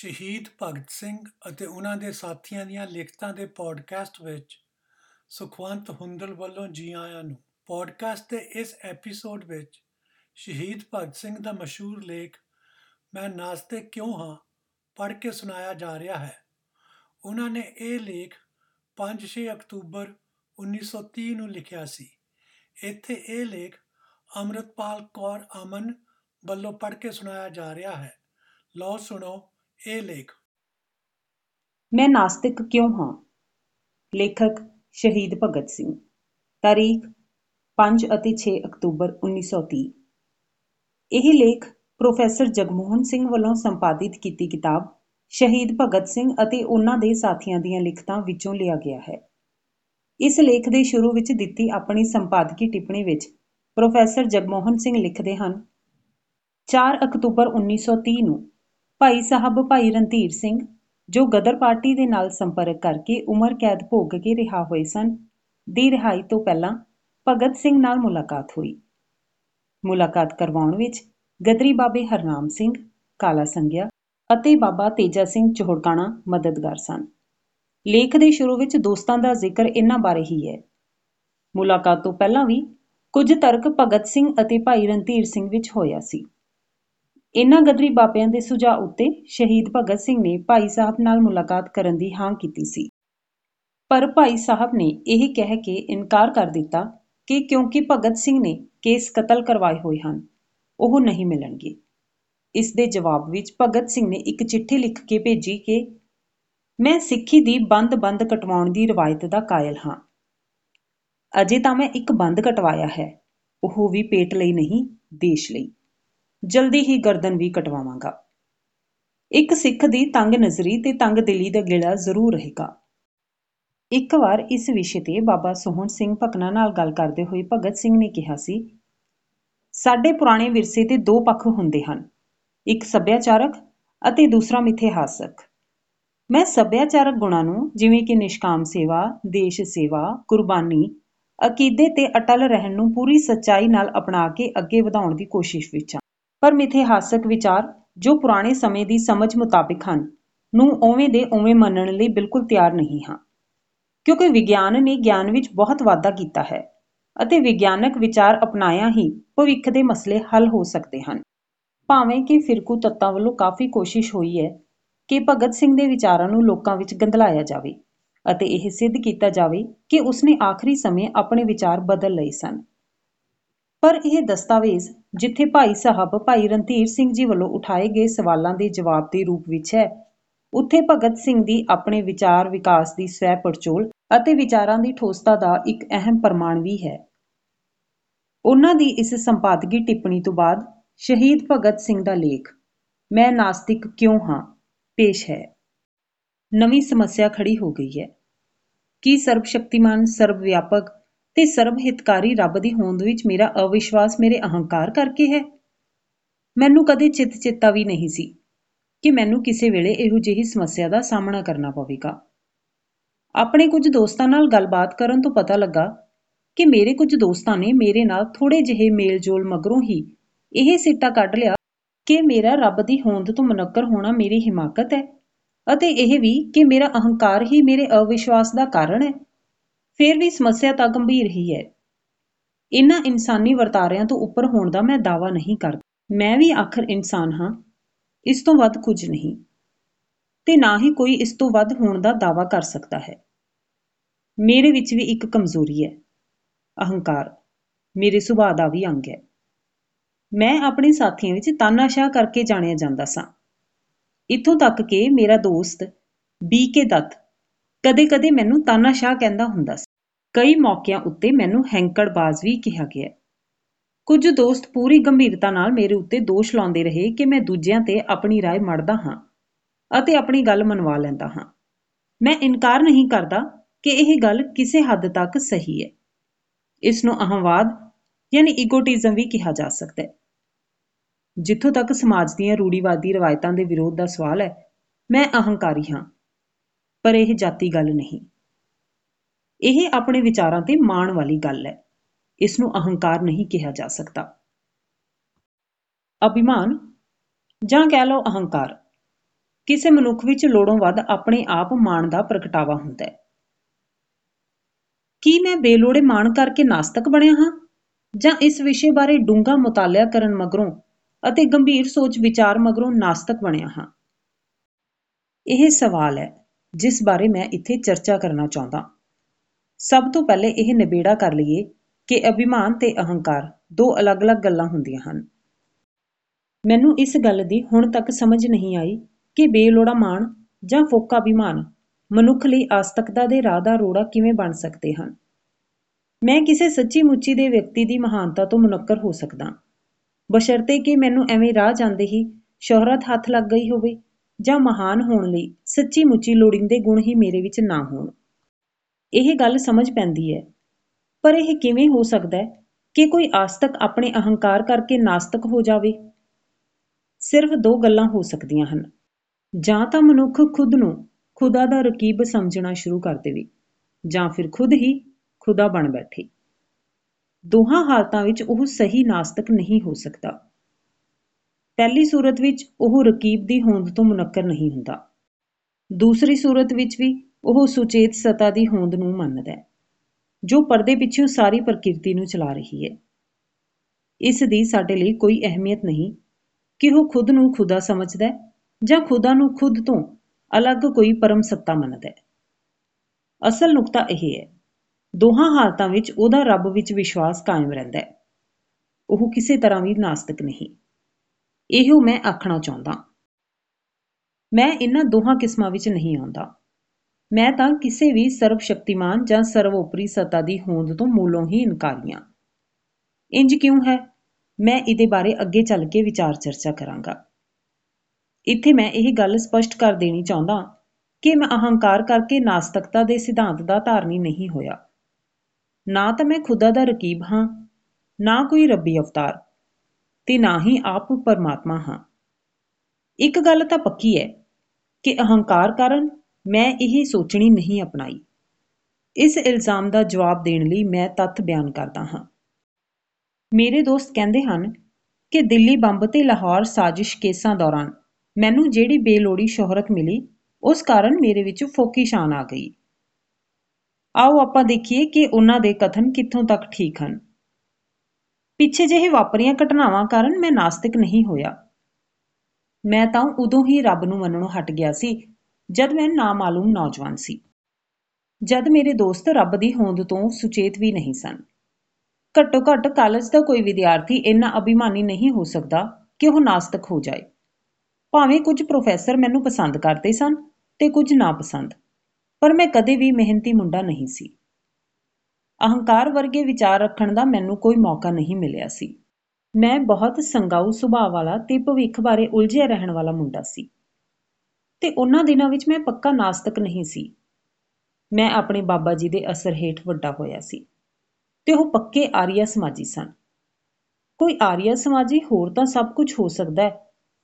ਸ਼ਹੀਦ ਭਗਤ ਸਿੰਘ ਅਤੇ ਉਹਨਾਂ ਦੇ ਸਾਥੀਆਂ ਦੀਆਂ ਲਿਖਤਾਂ ਦੇ ਪੋਡਕਾਸਟ ਵਿੱਚ ਸੁਖਵੰਤ ਹੁੰਦਲ ਵੱਲੋਂ ਜੀ ਆਇਆਂ ਨੂੰ। ਪੋਡਕਾਸਟ ਦੇ ਇਸ ਐਪੀਸੋਡ ਵਿੱਚ ਸ਼ਹੀਦ ਭਗਤ ਸਿੰਘ ਦਾ ਮਸ਼ਹੂਰ ਲੇਖ, ਮੈਂ ਨਾਸਤੇ ਕਿਉਂ ਹਾਂ? ਪੜ੍ਹ ਕੇ ਸੁਣਾਇਆ ਜਾ ਰਿਹਾ ਹੈ। ਉਹਨਾਂ ਨੇ ਇਹ ਲੇਖ 5-6 ਅਕਤੂਬਰ 1930 ਨੂੰ ਲਿਖਿਆ ਸੀ। ਇੱਥੇ ਇਹ ਲੇਖ ਅੰਮ੍ਰਿਤਪਾਲ ਕੌਰ ਅਮਨ ਵੱਲੋਂ ਪੜ੍ਹ ਕੇ ਸੁਣਾਇਆ ਜਾ ਰਿਹਾ ਹੈ। ਲਓ ਸੁਣੋ ਇਹ ਲੇਖ। ਮੈਂ ਨਾਸਤਿਕ ਕਿਉਂ ਹਾਂ? ਲੇਖਕ ਸ਼ਹੀਦ ਭਗਤ ਸਿੰਘ। ਤਾਰੀਖ 5 ਅਤੇ 6 ਅਕਤੂਬਰ 1930 ਇਹ ਲੇਖ ਪ੍ਰੋਫੈਸਰ ਜਗਮੋਹਨ ਸਿੰਘ ਵੱਲੋਂ ਸੰਪਾਦਿਤ ਕੀਤੀ ਕਿਤਾਬ ਸ਼ਹੀਦ ਭਗਤ ਸਿੰਘ ਅਤੇ ਉਹਨਾਂ ਦੇ ਸਾਥੀਆਂ ਦੀਆਂ ਲਿਖਤਾਂ ਵਿੱਚੋਂ ਲਿਆ ਗਿਆ ਹੈ। ਇਸ ਲੇਖ ਦੇ ਸ਼ੁਰੂ ਵਿੱਚ ਦਿੱਤੀ ਆਪਣੀ ਸੰਪਾਦਕੀ ਟਿੱਪਣੀ ਵਿੱਚ ਪ੍ਰੋਫੈਸਰ ਜਗਮੋਹਨ ਸਿੰਘ ਲਿਖਦੇ ਹਨ 4 ਅਕਤੂਬਰ 1930 ਨੂੰ ਭਾਈ ਸਾਹਿਬ ਭਾਈ ਰਣਧੀਰ ਸਿੰਘ, ਜੋ ਗਦਰ ਪਾਰਟੀ ਦੇ ਨਾਲ ਸੰਪਰਕ ਕਰਕੇ ਉਮਰ ਕੈਦ ਭੋਗ ਕੇ ਰਿਹਾ ਹੋਏ ਸਨ, ਦੀ ਰਿਹਾਈ ਤੋਂ ਪਹਿਲਾਂ ਭਗਤ ਸਿੰਘ ਨਾਲ ਮੁਲਾਕਾਤ ਹੋਈ। ਮੁਲਾਕਾਤ ਕਰਵਾਉਣ ਵਿੱਚ ਗਦਰੀ ਬਾਬੇ ਹਰਨਾਮ ਸਿੰਘ, ਕਾਲਾ ਸੰਗਿਆ ਅਤੇ ਬਾਬਾ ਤੇਜਾ ਸਿੰਘ ਚੋਹੜਕਾਣਾ ਮਦਦਗਾਰ ਸਨ। ਲੇਖ ਦੇ ਸ਼ੁਰੂ ਵਿੱਚ ਦੋਸਤਾਂ ਦਾ ਜ਼ਿਕਰ ਇਹਨਾਂ ਬਾਰੇ ਹੀ ਹੈ। ਮੁਲਾਕਾਤ ਤੋਂ ਪਹਿਲਾਂ ਵੀ ਕੁਝ ਤਰਕ ਭਗਤ ਸਿੰਘ ਅਤੇ ਭਾਈ ਰਣਧੀਰ ਸਿੰਘ ਵਿੱਚ ਹੋਇਆ ਸੀ। ਇਨ੍ਹਾਂ ਗਦਰੀ ਬਾਬਿਆਂ ਦੇ ਸੁਝਾਅ ਉੱਤੇ ਸ਼ਹੀਦ ਭਗਤ ਸਿੰਘ ਨੇ ਭਾਈ ਸਾਹਿਬ ਨਾਲ ਮੁਲਾਕਾਤ ਕਰਨ ਦੀ ਹਾਂ ਕੀਤੀ ਸੀ। ਪਰ ਭਾਈ ਸਾਹਿਬ ਨੇ ਇਹ ਕਹਿ ਕੇ ਇਨਕਾਰ ਕਰ ਦਿੱਤਾ ਕਿ ਕਿਉਂਕਿ ਭਗਤ ਸਿੰਘ ਨੇ ਕੇਸ ਕਤਲ ਕਰਵਾਏ ਹੋਏ ਹਨ, ਉਹ ਨਹੀਂ ਮਿਲਣਗੇ। ਇਸ ਦੇ ਜਵਾਬ ਵਿੱਚ ਭਗਤ ਸਿੰਘ ਨੇ ਇੱਕ ਚਿੱਠੀ ਲਿਖ ਕੇ ਭੇਜੀ ਕਿ ਮੈਂ ਸਿੱਖੀ ਦੀ ਬੰਦ-ਬੰਦ ਕਟਵਾਉਣ ਦੀ ਰਵਾਇਤ ਦਾ ਕਾਇਲ ਹਾਂ। ਅਜੇ ਤਾਂ ਮੈਂ ਇੱਕ ਬੰਦ ਕਟਵਾਇਆ ਹੈ, ਉਹ ਵੀ ਪੇਟ ਲਈ ਨਹੀਂ, ਦੇਸ਼ ਲਈ। ਜਲਦੀ ਹੀ ਗਰਦਨ ਵੀ ਕਟਵਾਵਾਂਗਾ। ਇੱਕ ਸਿੱਖ ਦੀ ਤੰਗ ਨਜ਼ਰੀ ਤੇ ਤੰਗ ਦਿਲੀ ਦਾ ਗਿਲਾ ਜ਼ਰੂਰ ਰਹੇਗਾ। ਇੱਕ ਵਾਰ ਇਸ ਵਿਸ਼ੇ ਤੇ ਬਾਬਾ ਸੋਹਣ ਸਿੰਘ ਭਕਨਾ ਨਾਲ ਗੱਲ ਕਰਦੇ ਹੋਏ ਭਗਤ ਸਿੰਘ ਨੇ ਕਿਹਾ ਸੀ, ਸਾਡੇ ਪੁਰਾਣੇ ਵਿਰਸੇ ਦੇ ਦੋ ਪੱਖ ਹੁੰਦੇ ਹਨ, ਇੱਕ ਸੱਭਿਆਚਾਰਕ ਅਤੇ ਦੂਸਰਾ ਮਿਥਿਹਾਸਕ। ਮੈਂ ਸੱਭਿਆਚਾਰਕ ਗੁਣਾਂ ਨੂੰ ਜਿਵੇਂ ਕਿ ਨਿਸ਼ਕਾਮ ਸੇਵਾ, ਦੇਸ਼ ਸੇਵਾ, ਕੁਰਬਾਨੀ, ਅਕੀਦੇ ਤੇ ਅਟਲ ਰਹਿਣ ਨੂੰ ਪੂਰੀ ਸੱਚਾਈ ਨਾਲ ਅਪਣਾ ਕੇ ਅੱਗੇ ਵਧਾਉਣ ਦੀ ਕੋਸ਼ਿਸ਼ ਵਿੱਚ ਹਾਂ। ਪਰ ਮਿਥਿਹਾਸਕ ਵਿਚਾਰ ਜੋ ਪੁਰਾਣੇ ਸਮੇਂ ਦੀ ਸਮਝ ਮੁਤਾਬਿਕ ਹਨ, ਨੂੰ ਉਵੇਂ ਦੇ ਉਵੇਂ ਮੰਨਣ ਲਈ ਬਿਲਕੁਲ ਤਿਆਰ ਨਹੀਂ ਹਾਂ। ਕਿਉਂਕਿ ਵਿਗਿਆਨ ਨੇ ਗਿਆਨ ਵਿੱਚ ਬਹੁਤ ਵਾਧਾ ਕੀਤਾ ਹੈ ਅਤੇ ਵਿਗਿਆਨਕ ਵਿਚਾਰ ਅਪਣਾਇਆ ਹੀ ਭਵਿੱਖ ਦੇ ਮਸਲੇ ਹੱਲ ਹੋ ਸਕਦੇ ਹਨ। ਭਾਵੇਂ ਕਿ ਫਿਰਕੂ ਤੱਤਾਂ ਵੱਲੋਂ ਕਾਫੀ ਕੋਸ਼ਿਸ਼ ਹੋਈ ਹੈ ਕਿ ਭਗਤ ਸਿੰਘ ਦੇ ਵਿਚਾਰਾਂ ਨੂੰ ਲੋਕਾਂ ਵਿੱਚ ਗੰਧਲਾਇਆ ਜਾਵੇ ਅਤੇ ਇਹ ਸਿੱਧ ਕੀਤਾ ਜਾਵੇ ਕਿ ਉਸਨੇ ਆਖਰੀ ਸਮੇਂ ਆਪਣੇ ਵਿਚਾਰ ਬਦਲ ਲਏ ਸਨ। ਪਰ ਇਹ ਦਸਤਾਵੇਜ਼ ਜਿੱਥੇ ਭਾਈ ਸਾਹਿਬ, ਭਾਈ ਰਣਧੀਰ ਸਿੰਘ ਜੀ ਵੱਲੋਂ ਉਠਾਏ ਗਏ ਸਵਾਲਾਂ ਦੇ ਜਵਾਬ ਦੇ ਰੂਪ ਵਿੱਚ ਹੈ। ਉੱਥੇ ਭਗਤ ਸਿੰਘ ਦੀ ਆਪਣੇ ਵਿਚਾਰ ਵਿਕਾਸ ਦੀ ਸਵੈ ਪੜਚੋਲ ਅਤੇ ਵਿਚਾਰਾਂ ਦੀ ਠੋਸਤਾ ਦਾ ਇੱਕ ਅਹਿਮ ਪ੍ਰਮਾਣ ਵੀ ਹੈ। ਉਹਨਾਂ ਦੀ ਇਸ ਸੰਪਾਦਕੀ ਟਿੱਪਣੀ ਤੋਂ ਬਾਅਦ ਸ਼ਹੀਦ ਭਗਤ ਸਿੰਘ ਦਾ ਲੇਖ, ਮੈਂ ਨਾਸਤਿਕ ਕਿਉਂ ਹਾਂ? ਪੇਸ਼ ਹੈ। ਨਵੀਂ ਸਮੱਸਿਆ ਖੜੀ ਹੋ ਗਈ ਹੈ। ਕੀ ਸਰਬ ਸ਼ਕਤੀਮਾਨ ਸਰਬ ਵਿਆਪਕ ਤੇ ਸਰਬ ਹਿਤਕਾਰੀ ਰੱਬ ਦੀ ਹੋਂਦ ਵਿੱਚ ਮੇਰਾ ਅਵਿਸ਼ਵਾਸ ਮੇਰੇ ਅਹੰਕਾਰ ਕਰਕੇ ਹੈ। ਮੈਨੂੰ ਕਦੇ ਚਿੱਤ ਚਿੱਤਾ ਵੀ ਨਹੀਂ ਸੀ ਕਿ ਮੈਨੂੰ ਕਿਸੇ ਵੇਲੇ ਇਹੋ ਜਿਹੀ ਸਮੱਸਿਆ ਦਾ ਸਾਹਮਣਾ ਕਰਨਾ ਪਵੇਗਾ। ਆਪਣੇ ਕੁਝ ਦੋਸਤਾਂ ਨਾਲ ਗੱਲਬਾਤ ਕਰਨ ਤੋਂ ਪਤਾ ਲੱਗਾ ਕਿ ਮੇਰੇ ਕੁਝ ਦੋਸਤਾਂ ਨੇ ਮੇਰੇ ਨਾਲ ਥੋੜੇ ਜਿਹੇ ਮੇਲ-ਜੋਲ ਮਗਰੋਂ ਹੀ ਇਹ ਸਿੱਟਾ ਕੱਢ ਲਿਆ ਕਿ ਮੇਰਾ ਰੱਬ ਦੀ ਹੋਂਦ ਤੋਂ ਮੁਨੱਕਰ ਹੋਣਾ ਮੇਰੀ ਹਿਮਾਕਤ ਹੈ ਅਤੇ ਇਹ ਵੀ ਕਿ ਮੇਰਾ ਅਹੰਕਾਰ ਹੀ ਮੇਰੇ ਅਵਿਸ਼ਵਾਸ ਦਾ ਕਾਰਨ ਹੈ। ਫਿਰ ਵੀ ਸਮੱਸਿਆ ਤਾਂ ਗੰਭੀਰ ਹੀ ਹੈ। ਇਹਨਾਂ ਇਨਸਾਨੀ ਵਰਤਾਰਿਆਂ ਤੋਂ ਉੱਪਰ ਹੋਣ ਦਾ ਮੈਂ ਦਾਵਾ ਨਹੀਂ ਕਰਦਾ। ਮੈਂ ਵੀ ਆਖਰ ਇਨਸਾਨ ਹਾਂ। ਇਸ ਤੋਂ ਵੱਧ ਕੁਝ ਨਹੀਂ। ਤੇ ਨਾ ਹੀ ਕੋਈ ਇਸ ਤੋਂ ਵੱਧ ਹੋਣ ਦਾ ਦਾਵਾ ਕਰ ਸਕਦਾ ਹੈ। ਮੇਰੇ ਵਿੱਚ ਵੀ ਇੱਕ ਕਮਜ਼ੋਰੀ ਹੈ। ਅਹੰਕਾਰ। ਮੇਰੇ ਸੁਭਾਅ ਦਾ ਵੀ ਅੰਗ ਹੈ। ਮੈਂ ਆਪਣੇ ਸਾਥੀਆਂ ਵਿੱਚ ਤਾਨਾਸ਼ਾਹ ਕਰਕੇ ਜਾਣਿਆ ਜਾਂਦਾ ਸਾਂ। ਇੱਥੋਂ ਤੱਕ ਕਿ ਮੇਰਾ ਦੋਸਤ ਬੀ ਕੇ ਦੱਤ ਕਦੇ-ਕਦੇ ਮੈਨੂੰ ਤਾਨਾਸ਼ਾਹ ਕਹਿੰਦਾ ਹੁੰਦਾ ਸੀ। ਕਈ ਮੌਕਿਆਂ ਉੱਤੇ ਮੈਨੂੰ ਹੈਂਕੜਬਾਜ਼ ਵੀ ਕਿਹਾ ਗਿਆ। ਕੁਝ ਦੋਸਤ ਪੂਰੀ ਗੰਭੀਰਤਾ ਨਾਲ ਮੇਰੇ ਉੱਤੇ ਦੋਸ਼ ਲਾਉਂਦੇ ਰਹੇ ਕਿ ਮੈਂ ਦੂਜਿਆਂ 'ਤੇ ਆਪਣੀ ਰਾਏ ਮੜਦਾ ਹਾਂ ਅਤੇ ਆਪਣੀ ਗੱਲ ਮਨਵਾ ਲੈਂਦਾ ਹਾਂ। ਮੈਂ ਇਨਕਾਰ ਨਹੀਂ ਕਰਦਾ ਕਿ ਇਹ ਗੱਲ ਕਿਸੇ ਹੱਦ ਤੱਕ ਸਹੀ ਹੈ। ਇਸ ਨੂੰ ਅਹੰਵਾਦ ਯਾਨੀ ਈਗੋਟਿਜ਼ਮ ਵੀ ਕਿਹਾ ਜਾ ਸਕਦਾ ਹੈ। ਜਿੱਥੋਂ ਤੱਕ ਸਮਾਜ ਦੀਆਂ ਰੂੜੀਵਾਦੀ ਰਵਾਇਤਾਂ ਦੇ ਵਿਰੋਧ ਦਾ ਸਵਾਲ ਹੈ, ਮੈਂ ਅਹੰਕਾਰੀ ਹਾਂ। ਪਰ ਇਹ ਜਾਤੀ ਗੱਲ ਨਹੀਂ। ਇਹ ਆਪਣੇ ਵਿਚਾਰਾਂ ਤੇ ਮਾਣ ਵਾਲੀ ਗੱਲ ਹੈ। ਇਸ ਨੂੰ ਅਹੰਕਾਰ ਨਹੀਂ ਕਿਹਾ ਜਾ ਸਕਦਾ। ਅਭਿਮਾਨ, ਜਾਂ ਕਹਿ ਲਓ ਅਹੰਕਾਰ, ਕਿਸੇ ਮਨੁੱਖ ਵਿੱਚ ਲੋੜੋਂ ਵੱਧ ਆਪਣੇ ਆਪ ਮਾਣ ਦਾ ਪ੍ਰਗਟਾਵਾ ਹੁੰਦਾ ਹੈ। ਕੀ ਮੈਂ ਬੇਲੋੜੇ ਮਾਣ ਕਰਕੇ ਨਾਸਤਕ ਬਣਿਆ ਹਾਂ? ਜਾਂ ਇਸ ਵਿਸ਼ੇ ਬਾਰੇ ਡੂੰਘਾ ਮੁਤਾਲਿਆ ਕਰਨ ਮਗਰੋਂ ਅਤੇ ਗੰਭੀਰ ਸੋਚ ਵਿਚਾਰ ਮਗਰੋਂ ਨਾਸਤਕ ਬਣਿਆ ਹਾਂ? ਇਹ ਸਵਾਲ ਹੈ, ਜਿਸ ਬਾਰੇ ਮੈਂ ਇੱਥੇ ਚਰਚਾ ਕਰਨਾ ਚਾਹੁੰਦਾ। ਸਭ ਤੋਂ ਪਹਿਲੇ ਇਹ ਨਿਬੇੜਾ ਕਰ ਲਈਏ ਕਿ ਅਭਿਮਾਨ ਤੇ ਅਹੰਕਾਰ ਦੋ ਅਲੱਗ-ਅਲੱਗ ਗੱਲਾਂ ਹੁੰਦੀਆਂ ਹਨ। ਮੈਨੂੰ ਇਸ ਗੱਲ ਦੀ ਹੁਣ ਤੱਕ ਸਮਝ ਨਹੀਂ ਆਈ ਕਿ ਬੇਲੋੜਾ ਮਾਣ ਜਾਂ ਫੋਕਾ ਅਭਿਮਾਨ ਮਨੁੱਖ ਲਈ ਆਸਤਕਤਾ ਦੇ ਰਾਹ ਦਾ ਰੋੜਾ ਕਿਵੇਂ ਬਣ ਸਕਦੇ ਹਨ। ਮੈਂ ਕਿਸੇ ਸੱਚੀ ਮੁੱਚੀ ਦੇ ਵਿਅਕਤੀ ਦੀ ਮਹਾਨਤਾ ਤੋਂ ਮੁਨੱਕਰ ਹੋ ਸਕਦਾ ਬਸ਼ਰਤੇ ਕਿ ਮੈਨੂੰ ਐਵੇਂ ਰਾਹ ਜਾਂਦੇ ਹੀ ਸ਼ੋਹਰਤ ਹੱਥ ਲੱਗ ਗਈ ਹੋਵੇ ਜਾਂ ਮਹਾਨ ਹੋਣ ਲਈ ਸੱਚੀ ਮੁੱਚੀ ਲੋੜੀਂਦੇ ਗੁਣ ਹੀ ਮੇਰੇ ਵਿੱਚ ਨਾ ਹੋਣ। ਇਹ ਗੱਲ ਸਮਝ ਪੈਂਦੀ ਹੈ। ਪਰ ਇਹ ਕਿਵੇਂ ਹੋ ਸਕਦਾ ਹੈ ਕਿ ਕੋਈ ਆਸਤਕ ਆਪਣੇ ਅਹੰਕਾਰ ਕਰਕੇ ਨਾਸਤਕ ਹੋ ਜਾਵੇ? ਸਿਰਫ ਦੋ ਗੱਲਾਂ ਹੋ ਸਕਦੀਆਂ ਹਨ। ਜਾਂ ਤਾਂ ਮਨੁੱਖ ਖੁਦ ਨੂੰ ਖੁਦਾ ਦਾ ਰਕੀਬ ਸਮਝਣਾ ਸ਼ੁਰੂ ਕਰ ਦੇਵੇ, ਜਾਂ ਫਿਰ ਖੁਦ ਹੀ ਖੁਦਾ ਬਣ ਬੈਠੇ। ਦੋਹਾਂ ਹਾਲਤਾਂ ਵਿੱਚ ਉਹ ਸਹੀ ਨਾਸਤਕ ਨਹੀਂ ਹੋ ਸਕਦਾ। ਪਹਿਲੀ ਸੂਰਤ ਵਿੱਚ ਉਹ ਰਕੀਬ ਦੀ ਹੋਂਦ ਤੋਂ ਮੁਨੱਕਰ ਨਹੀਂ ਹੁੰਦਾ। ਦੂਸਰੀ ਸੂਰਤ ਵਿੱਚ ਵੀ ਉਹ ਸੁਚੇਤ ਸਤਾ ਦੀ ਹੋਂਦ ਨੂੰ ਮੰਨਦਾ ਹੈ, ਜੋ ਪਰਦੇ ਪਿੱਛੇ ਸਾਰੀ ਪ੍ਰਕਿਰਤੀ ਨੂੰ ਚਲਾ ਰਹੀ ਹੈ। ਇਸ ਦੀ ਸਾਡੇ ਲਈ ਕੋਈ ਅਹਿਮੀਅਤ ਨਹੀਂ ਕਿ ਉਹ ਖੁਦ ਨੂੰ ਖੁਦਾ ਸਮਝਦਾ ਹੈ ਜਾਂ ਖੁਦਾ ਨੂੰ ਖੁਦ ਤੋਂ ਅਲੱਗ ਕੋਈ ਪਰਮ ਸੱਤਾ ਮੰਨਦਾ ਹੈ। ਅਸਲ ਨੁਕਤਾ ਇਹ ਹੈ, ਦੋਹਾਂ ਹਾਲਤਾਂ ਵਿੱਚ ਉਹਦਾ ਰੱਬ ਵਿੱਚ ਵਿਸ਼ਵਾਸ ਕਾਇਮ ਰਹਿੰਦਾ ਹੈ। ਉਹ ਕਿਸੇ ਤਰ੍ਹਾਂ ਵੀ ਨਾਸਤਿਕ ਨਹੀਂ। ਇਹੋ ਮੈਂ ਆਖਣਾ ਚਾਹੁੰਦਾ। ਮੈਂ ਇਹਨਾਂ ਦੋਹਾਂ ਕਿਸਮਾਂ ਵਿੱਚ ਨਹੀਂ ਆਉਂਦਾ। ਮੈਂ ਤਾਂ ਕਿਸੇ ਵੀ ਸਰਵ ਸ਼ਕਤੀਮਾਨ ਜਾਂ ਸਰਵੋਪਰੀ ਸੱਤਾ ਦੀ ਹੋਂਦ ਤੋਂ ਮੂਲੋਂ ਹੀ ਇਨਕਾਰੀ ਇਨਕਾਰੀਆਂ। ਇੰਜ ਕਿਉਂ ਹੈ? ਮੈਂ ਇਹਦੇ ਬਾਰੇ ਅੱਗੇ ਚੱਲ ਕੇ ਵਿਚਾਰ ਚਰਚਾ ਕਰਾਂਗਾ। ਇੱਥੇ ਮੈਂ ਇਹ ਗੱਲ ਸਪੱਸ਼ਟ ਕਰ ਦੇਣੀ ਚਾਹੁੰਦਾ ਕਿ ਮੈਂ ਅਹੰਕਾਰ ਕਰਕੇ ਨਾਸਤਿਕਤਾ ਦੇ ਸਿਧਾਂਤ ਦਾ ਧਾਰਨੀ ਨਹੀਂ ਹੋਇਆ। ਨਾ ਤਾਂ ਮੈਂ ਖੁਦਾ ਦਾ ਰਕੀਬ ਹਾਂ, ਨਾ ਕੋਈ ਰੱਬੀ ਅਵਤਾਰ, ਤੇ ਨਾ ਹੀ ਆਪ ਪਰਮਾਤਮਾ ਹਾਂ। ਇੱਕ ਗੱਲ ਤਾਂ ਪੱਕੀ ਹੈ ਕਿ ਅਹੰਕਾਰ ਕਾਰਨ ਮੈਂ ਇਹ ਸੋਚਣੀ ਨਹੀਂ ਅਪਣਾਈ। ਇਸ ਇਲਜ਼ਾਮ ਦਾ ਜਵਾਬ ਦੇਣ ਲਈ ਮੈਂ ਤੱਥ ਬਿਆਨ ਕਰਦਾ ਹਾਂ। ਮੇਰੇ ਦੋਸਤ ਕਹਿੰਦੇ ਹਨ ਕਿ ਦਿੱਲੀ ਬੰਬ ਤੇ ਲਾਹੌਰ ਸਾਜ਼ਿਸ਼ ਕੇਸਾਂ ਦੌਰਾਨ ਮੈਨੂੰ ਜਿਹੜੀ ਬੇਲੋੜੀ ਸ਼ੋਹਰਤ ਮਿਲੀ, ਉਸ ਕਾਰਨ ਮੇਰੇ ਵਿੱਚ ਫੋਕੀ ਸ਼ਾਨ ਆ ਗਈ। ਆਓ ਆਪਾਂ ਦੇਖੀਏ ਕਿ ਉਹਨਾਂ ਦੇ ਕਥਨ ਕਿੱਥੋਂ ਤੱਕ ਠੀਕ ਹਨ। ਪਿੱਛੇ ਜਿਹੇ ਵਾਪਰੀਆਂ ਘਟਨਾਵਾਂ ਕਾਰਨ ਮੈਂ ਨਾਸਤਿਕ ਨਹੀਂ ਹੋਇਆ। ਮੈਂ ਤਾਂ ਉਦੋਂ ਹੀ ਰੱਬ ਨੂੰ ਮੰਨਣੋਂ ਹਟ ਗਿਆ ਸੀ ਜਦ ਮੈਂ ਨਾਮਾਲੂਮ ਨੌਜਵਾਨ ਸੀ। ਜਦ ਮੇਰੇ ਦੋਸਤ ਰੱਬ ਦੀ ਹੋਂਦ ਤੋਂ ਸੁਚੇਤ ਵੀ ਨਹੀਂ ਸਨ। ਘੱਟੋ ਘੱਟ ਕਾਲਜ ਦਾ ਕੋਈ ਵਿਦਿਆਰਥੀ ਇੰਨਾ ਅਭਿਮਾਨੀ ਨਹੀਂ ਹੋ ਸਕਦਾ ਕਿ ਉਹ ਨਾਸਤਕ ਹੋ ਜਾਏ। ਭਾਵੇਂ ਕੁਝ ਪ੍ਰੋਫੈਸਰ ਮੈਨੂੰ ਪਸੰਦ ਕਰਦੇ ਸਨ ਤੇ ਕੁਝ ਨਾ ਪਸੰਦ, ਪਰ ਮੈਂ ਕਦੇ ਵੀ ਮਿਹਨਤੀ ਮੁੰਡਾ ਨਹੀਂ ਸੀ। ਅਹੰਕਾਰ ਵਰਗੇ ਵਿਚਾਰ ਰੱਖਣ ਦਾ ਮੈਨੂੰ ਕੋਈ ਮੌਕਾ ਨਹੀਂ ਮਿਲਿਆ ਸੀ। ਮੈਂ ਬਹੁਤ ਸੰਗਾਊ ਸੁਭਾਅ ਵਾਲਾ ਤੇ ਭਵਿੱਖ ਬਾਰੇ ਉਲਝਿਆ ਰਹਿਣ ਵਾਲਾ ਮੁੰਡਾ ਸੀ। ਤੇ ਉਹਨਾਂ ਦਿਨਾਂ ਵਿੱਚ ਮੈਂ ਪੱਕਾ ਨਾਸਤਕ ਨਹੀਂ ਸੀ। ਮੈਂ ਆਪਣੇ ਬਾਬਾ ਜੀ ਦੇ ਅਸਰ ਹੇਠ ਵੱਡਾ ਹੋਇਆ ਸੀ ਤੇ ਉਹ ਪੱਕੇ ਆਰੀਆ ਸਮਾਜੀ ਸਨ। ਕੋਈ ਆਰੀਆ ਸਮਾਜੀ ਹੋਰ ਤਾਂ ਸਭ ਕੁਝ ਹੋ ਸਕਦਾ ਹੈ,